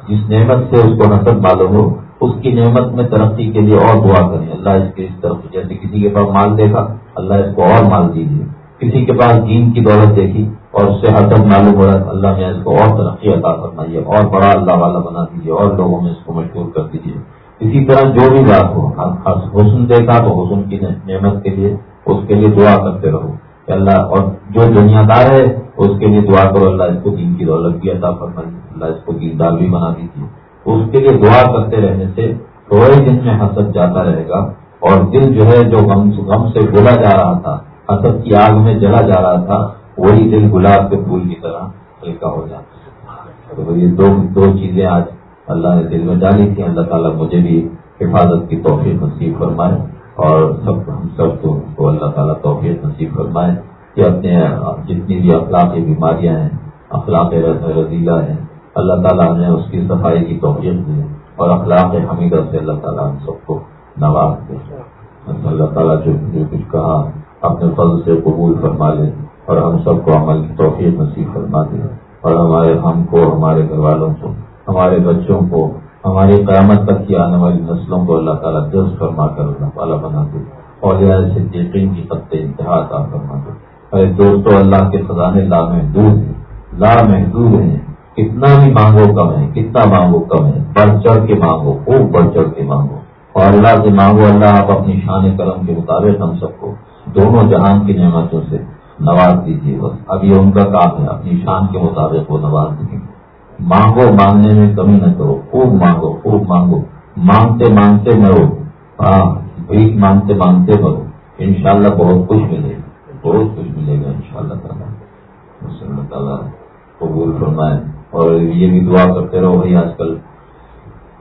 جس نعمت سے اس کو نصب معلوم ہو اس کی نعمت میں ترقی کے لیے اور دعا کریں۔ اللہ اس کے اس طرف جیسے کسی کے پاس مال دیکھا، اللہ اس کو اور مال دیجیے۔ کسی کے پاس دین کی دولت دیکھی اور اس سے حسب معلوم ہو رہا اللہ میں اس کو اور ترقی عطا فرمائیے اور بڑا اللہ والا بنا دیجیے، اور لوگوں میں اس کو مشہور کر دیجیے۔ اسی طرح جو بھی بات ہو حسن دیکھا تو حسن کی نعمت کے لیے اس کے لیے دعا کرتے رہو۔ کہ اللہ، اور جو دنیا دار ہے، اس کے لیے دعا کرو، اللہ اس کو دین کی دولت بھی عطا فرمائیے اللہ اس کو دیندار بھی بنا دیجیے۔ اس کے لیے دعا کرتے رہنے سے تھوڑے دن میں حسد جاتا رہے گا اور دل جو ہے جو غم سے گلا جا رہا تھا، حسد کی آگ میں جلا جا رہا تھا، وہی دل گلاب کے پھول کی طرح ہلکا ہو جاتا تو یہ دو دو چیزیں آج اللہ نے دل میں ڈالی تھی اللہ تعالیٰ مجھے بھی حفاظت کی توفیق نصیب فرمائے اور سب ہم سب کو اللہ تعالیٰ توفیق نصیب فرمائے کہ اپنے جتنی بھی اخلاقی بیماریاں ہیں، اخلاق رضیلہ ہیں اللہ تعالیٰ نے اس کی صفائی کی توفیق دی اور اخلاق حمیدہ سے اللہ تعالیٰ ہم سب کو نواز دے۔ اللہ تعالیٰ جو کچھ کہا، اپنے فضل سے قبول فرما لے اور ہم سب کو عمل کی توفیق نصیب فرما دے۔ اور ہمارے ہم کو، ہمارے گھر والوں کو، ہمارے بچوں کو، ہماری قیامت تک کی آنے والی نسلوں کو اللہ تعالیٰ دس فرما کر اللہ تعالیٰ بنا دے۔ اور سے یقین کی خط انتہا عطا فرما دے۔ ارے دوستو، اللہ کے خزانے لامحدود ہیں۔ لامحدود ہیں۔ کتنا بھی مانگو کم ہے، کتنا مانگو کم ہے، بڑھ چڑھ کے مانگو، خوب بڑھ چڑھ کے مانگو۔ اور اللہ سے مانگو، اللہ آپ اپنی شان کرم کے مطابق ہم سب کو دونوں جہان کی نعمتوں سے نواز دیجیے بس ابھی ان کا کام ہے، اپنی شان کے مطابق وہ نواز دیں گے مانگو، مانگنے میں کمی نہ کرو۔ خوب مانگو خوب مانگو۔ مانگتے مانگتے مرو۔ ہاں بھیک مانگتے مانگتے مرو۔ ان شاء اللہ بہت کچھ ملے گا بہت کچھ ملے گا ان شاء اللہ تعالیٰ اللہ تعالیٰ قبول فرمائے۔ اور یہ بھی دعا کرتے رہو بھائی، آج کل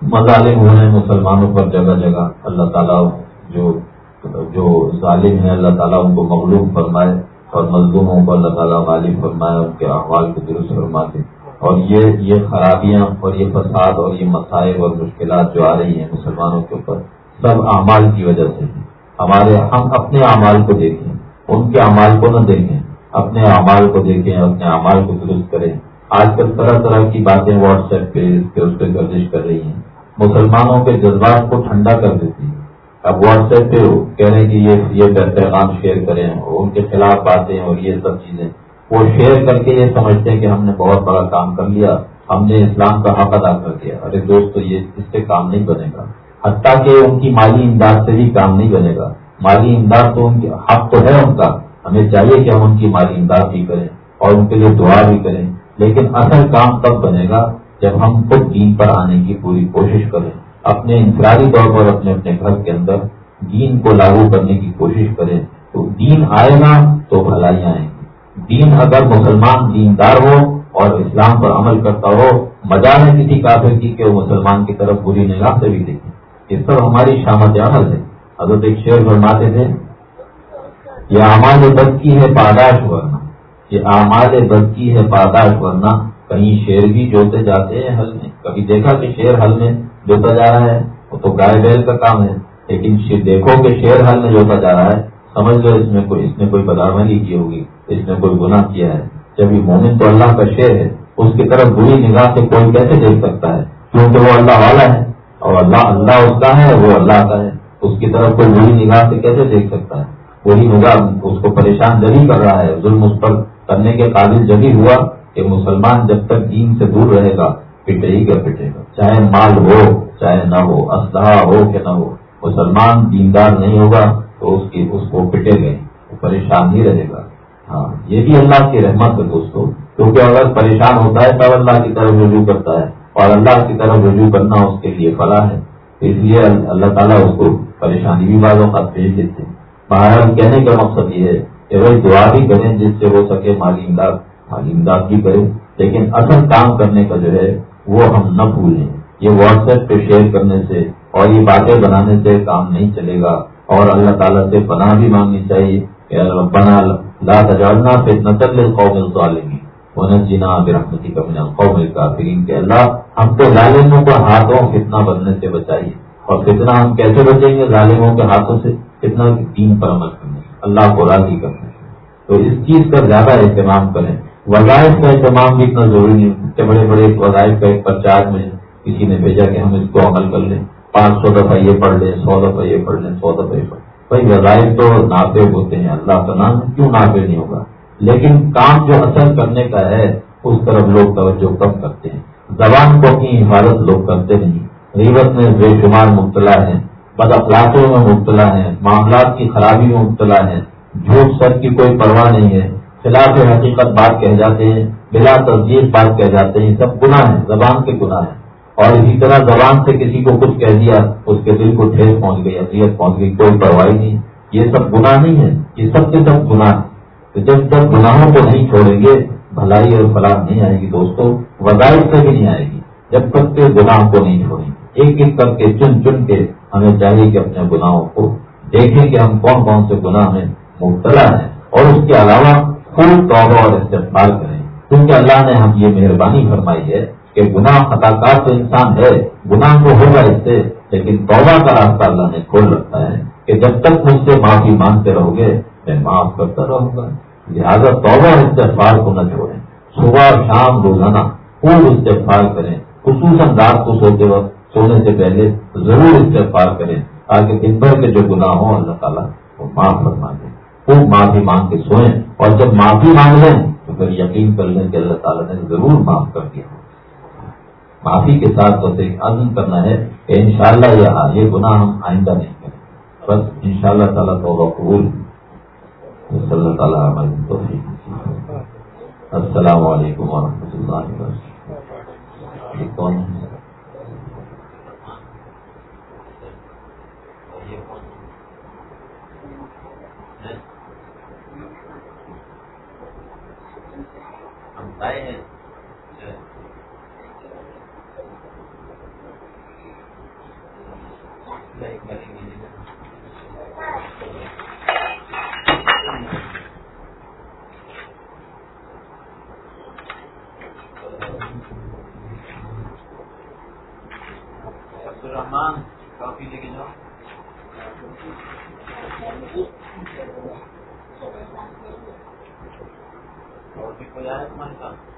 مظالم ہو رہے ہیں مسلمانوں پر جگہ جگہ۔ اللہ تعالیٰ جو جو ظالم ہیں، اللہ تعالیٰ ان کو مغلوب فرمائے اور مزدوروں کو اللہ تعالیٰ غالب فرمائے، ان کے احوال کو درست فرما دے اور یہ یہ خرابیاں اور یہ فساد اور یہ مسائل اور مشکلات جو آ رہی ہیں مسلمانوں کے اوپر، سب اعمال کی وجہ سے ہیں۔ ہمارے ہم اپنے اعمال کو دیکھیں، ان کے اعمال کو نہ دیکھیں، اپنے اعمال کو دیکھیں، اپنے اعمال کو درست کریں۔ آج کل طرح طرح کی باتیں واٹس ایپ پہ اس پہ اس پہ گردش کر رہی ہیں۔ مسلمانوں کے جذبات کو ٹھنڈا کر دیتی ہیں۔ اب واٹس ایپ پہ کہہ رہے ہیں کہ یہ یہ پیغام شیئر کریں ان کے خلاف باتیں اور یہ سب چیزیں۔ وہ شیئر کر کے یہ سمجھتے ہیں کہ ہم نے بہت بڑا کام کر لیا۔ ہم نے اسلام کا حق ادا کر دیا۔ ارے دوست یہ اس سے کام نہیں بنے گا۔ حتیٰ کہ ان کی مالی امداد سے بھی کام نہیں بنے گا۔ مالی امداد تو ان کی حق تو ہے ان کا۔ ہمیں چاہیے کہ ہم ان کی مالی امداد بھی کریں اور ان کے لیے دعا بھی کریں۔ لیکن اصل کام تب بنے گا جب ہم خود دین پر آنے کی پوری کوشش کریں، اپنے انفرادی طور پر اپنے اپنے گھر کے اندر دین کو لاگو کرنے کی کوشش کریں۔ تو دین آئے گا تو بھلائیاں آئیں گی۔ دین اگر مسلمان دیندار ہو اور اسلام پر عمل کرتا ہو مزہ ہے کسی کافر کی کہ وہ مسلمان کی طرف بری نگاہ سے بھی دیکھے یہ سب ہماری شامت عمل ہے۔ حضرت ایک شعر فرماتے تھے، یہ اعمال بد کی ہے، پاداش ورنہ۔ یہ اعمال بد کی ہے پاداش ورنہ کہیں شیر بھی جوتے جاتے ہیں حل میں۔ کبھی دیکھا کہ شیر حل میں جوتا جا رہا ہے؟ وہ تو گائے بیل کا کام ہے، لیکن دیکھو کہ شیر حل میں جوتا جا رہا ہے۔ سمجھ لو، اس میں کوئی اس نے کوئی بداملی کی ہوگی، اس نے کوئی گناہ کیا ہے۔ جب یہ مومن تو اللہ کا شیر ہے، اس کی طرف بری نگاہ سے کوئی کیسے دیکھ سکتا ہے؟ کیونکہ وہ اللہ والا ہے، اور اللہ اللہ اس کا ہے، وہ اللہ کا ہے۔ اس کی طرف کوئی بری نگاہ سے کیسے دیکھ سکتا ہے؟ وہی نگاہ اس کو پریشان جبھی کر رہا ہے، ظلم اس پر کرنے کے قابل جبھی ہوا کہ مسلمان جب تک دین سے دور رہے گا پٹے ہی کا پٹے گا۔ چاہے مال ہو، چاہے نہ ہو، اسلحہ ہو کہ نہ ہو، مسلمان دیندار نہیں ہوگا تو اس کی، اس کو پٹے گئے، وہ پریشان ہی رہے گا۔ ہاں یہ بھی اللہ کی رحمت ہے دوستوں کیونکہ اگر پریشان ہوتا ہے تب اللہ کی طرف رجوع کرتا ہے اور اللہ کی طرف رجوع کرنا اس کے لیے فلاح ہے۔ اس لیے اللہ تعالیٰ اس کو پریشانی بھی بعض اوقات بھیج دیتے ہیں۔ باہر کہنے کا مقصد یہ ہے کہ بھائی دعا بھی کریں جس سے ہو سکے مالی امداد مالی امداد بھی کریں۔ لیکن اصل کام کرنے کا جو ہے، وہ ہم نہ بھولیں۔ یہ واٹس ایپ پہ شیئر کرنے سے اور یہ باتیں بنانے سے کام نہیں چلے گا۔ اور اللہ تعالیٰ سے پناہ بھی مانگنی چاہیے۔ کہ بنا لا تجالنا پھر نسل قوم ظالم جینا برحمتی کا بنا قوم کافرین کے اللہ، ہم تو ظالموں کو ہاتھوں فتنہ بننے سے بچائیے۔ اور فتنہ ہم کیسے بچیں گے؟ ظالموں کے ہاتھوں سے فتنا دین پر عمل۔ اللہ کو راضی کرنے تو اس چیز کا زیادہ اہتمام کریں۔ وظائف کا اہتمام بھی اتنا ضروری نہیں کہ بڑے بڑے وظائف کا ایک پرچار میں کسی نے بھیجا کہ ہم اس کو عمل کر لیں۔ پانچ سو دفعہ یہ پڑھ لیں، سو دفعہ یہ پڑھ لیں، سو دفعہ یہ پڑھ بھائی وظائف تو نافے ہوتے ہیں، اللہ کا نام کیوں نافے نہیں ہوگا؟ لیکن کام جو اثر کرنے کا ہے، اس طرف لوگ توجہ کم کرتے ہیں۔ زبان کو اپنی حفاظت لوگ کرتے نہیں۔ ریبت میں بے شمار مبتلا ہے بد اخلاقوں میں مبتلا ہے معاملات کی خرابی میں مبتلا ہے جھوٹ سر کی کوئی پرواہ نہیں ہے۔ خلاف حقیقت بات کہہ جاتے ہیں، بلا تصدیق بات کہہ جاتے ہیں۔ سب گناہ ہیں، زبان کے گناہ ہیں۔ اور اسی طرح زبان سے کسی کو کچھ کہہ دیا، اس کے دل کو ٹھیک پہنچ گئی، اذیت پہنچ گئی، کوئی پرواہ نہیں۔ یہ سب گناہ نہیں ہے یہ سب کے سب گناہ ہے جب تک گناہوں کو نہیں چھوڑیں گے، بھلائی اور فلاح نہیں آئے گی دوستوں وظائف سے بھی نہیں آئے گی، جب تک کے گناہ کو نہیں چھوڑیں گے۔ ایک ایک کر کے چن چن کے ہمیں چاہیے کہ اپنے گناہوں کو دیکھیں کہ ہم کون کون سے گناہ میں مبتلا ہیں اور اس کے علاوہ خوب توبہ اور استعمال کریں۔ کیونکہ اللہ نے ہم یہ مہربانی فرمائی ہے کہ گناہ خطا کار تو انسان ہے، گناہ تو ہوگا اس سے، لیکن توبہ کا راستہ اللہ نے کھول رکھا ہے کہ جب تک مجھ سے معافی مانگتے رہو گے، میں معاف کرتا رہوں گا۔ لہٰذا توبہ استفار کو نہ چھوڑیں۔ صبح شام روزانہ خوب استفار کریں۔ خصوصاً رات کو سوتے وقت سونے سے پہلے ضرور استفار کریں تاکہ دن بھر کے جو گناہ ہوں اللہ تعالیٰ وہ معاف فرما دیں خوب معافی مانگ کے سوئیں اور جب معافی مانگ لیں تو پھر یقین کر لیں کہ اللہ تعالیٰ نے ضرور معاف کر دیا معافی کے ساتھ بس ایک عزم کرنا ہے کہ انشاءاللہ یہ یہ گناہ ہم آئندہ نہیں کریں۔ بس ان شاء اللہ تعالیٰ تو قبول صلی اللہ تعالیٰ السلام علیکم و رحمۃ اللہ وبرکاتہ۔ کون ہے رحمان کافی لے کے جاؤ۔ اور بھی کوئی آئے تمہارے ساتھ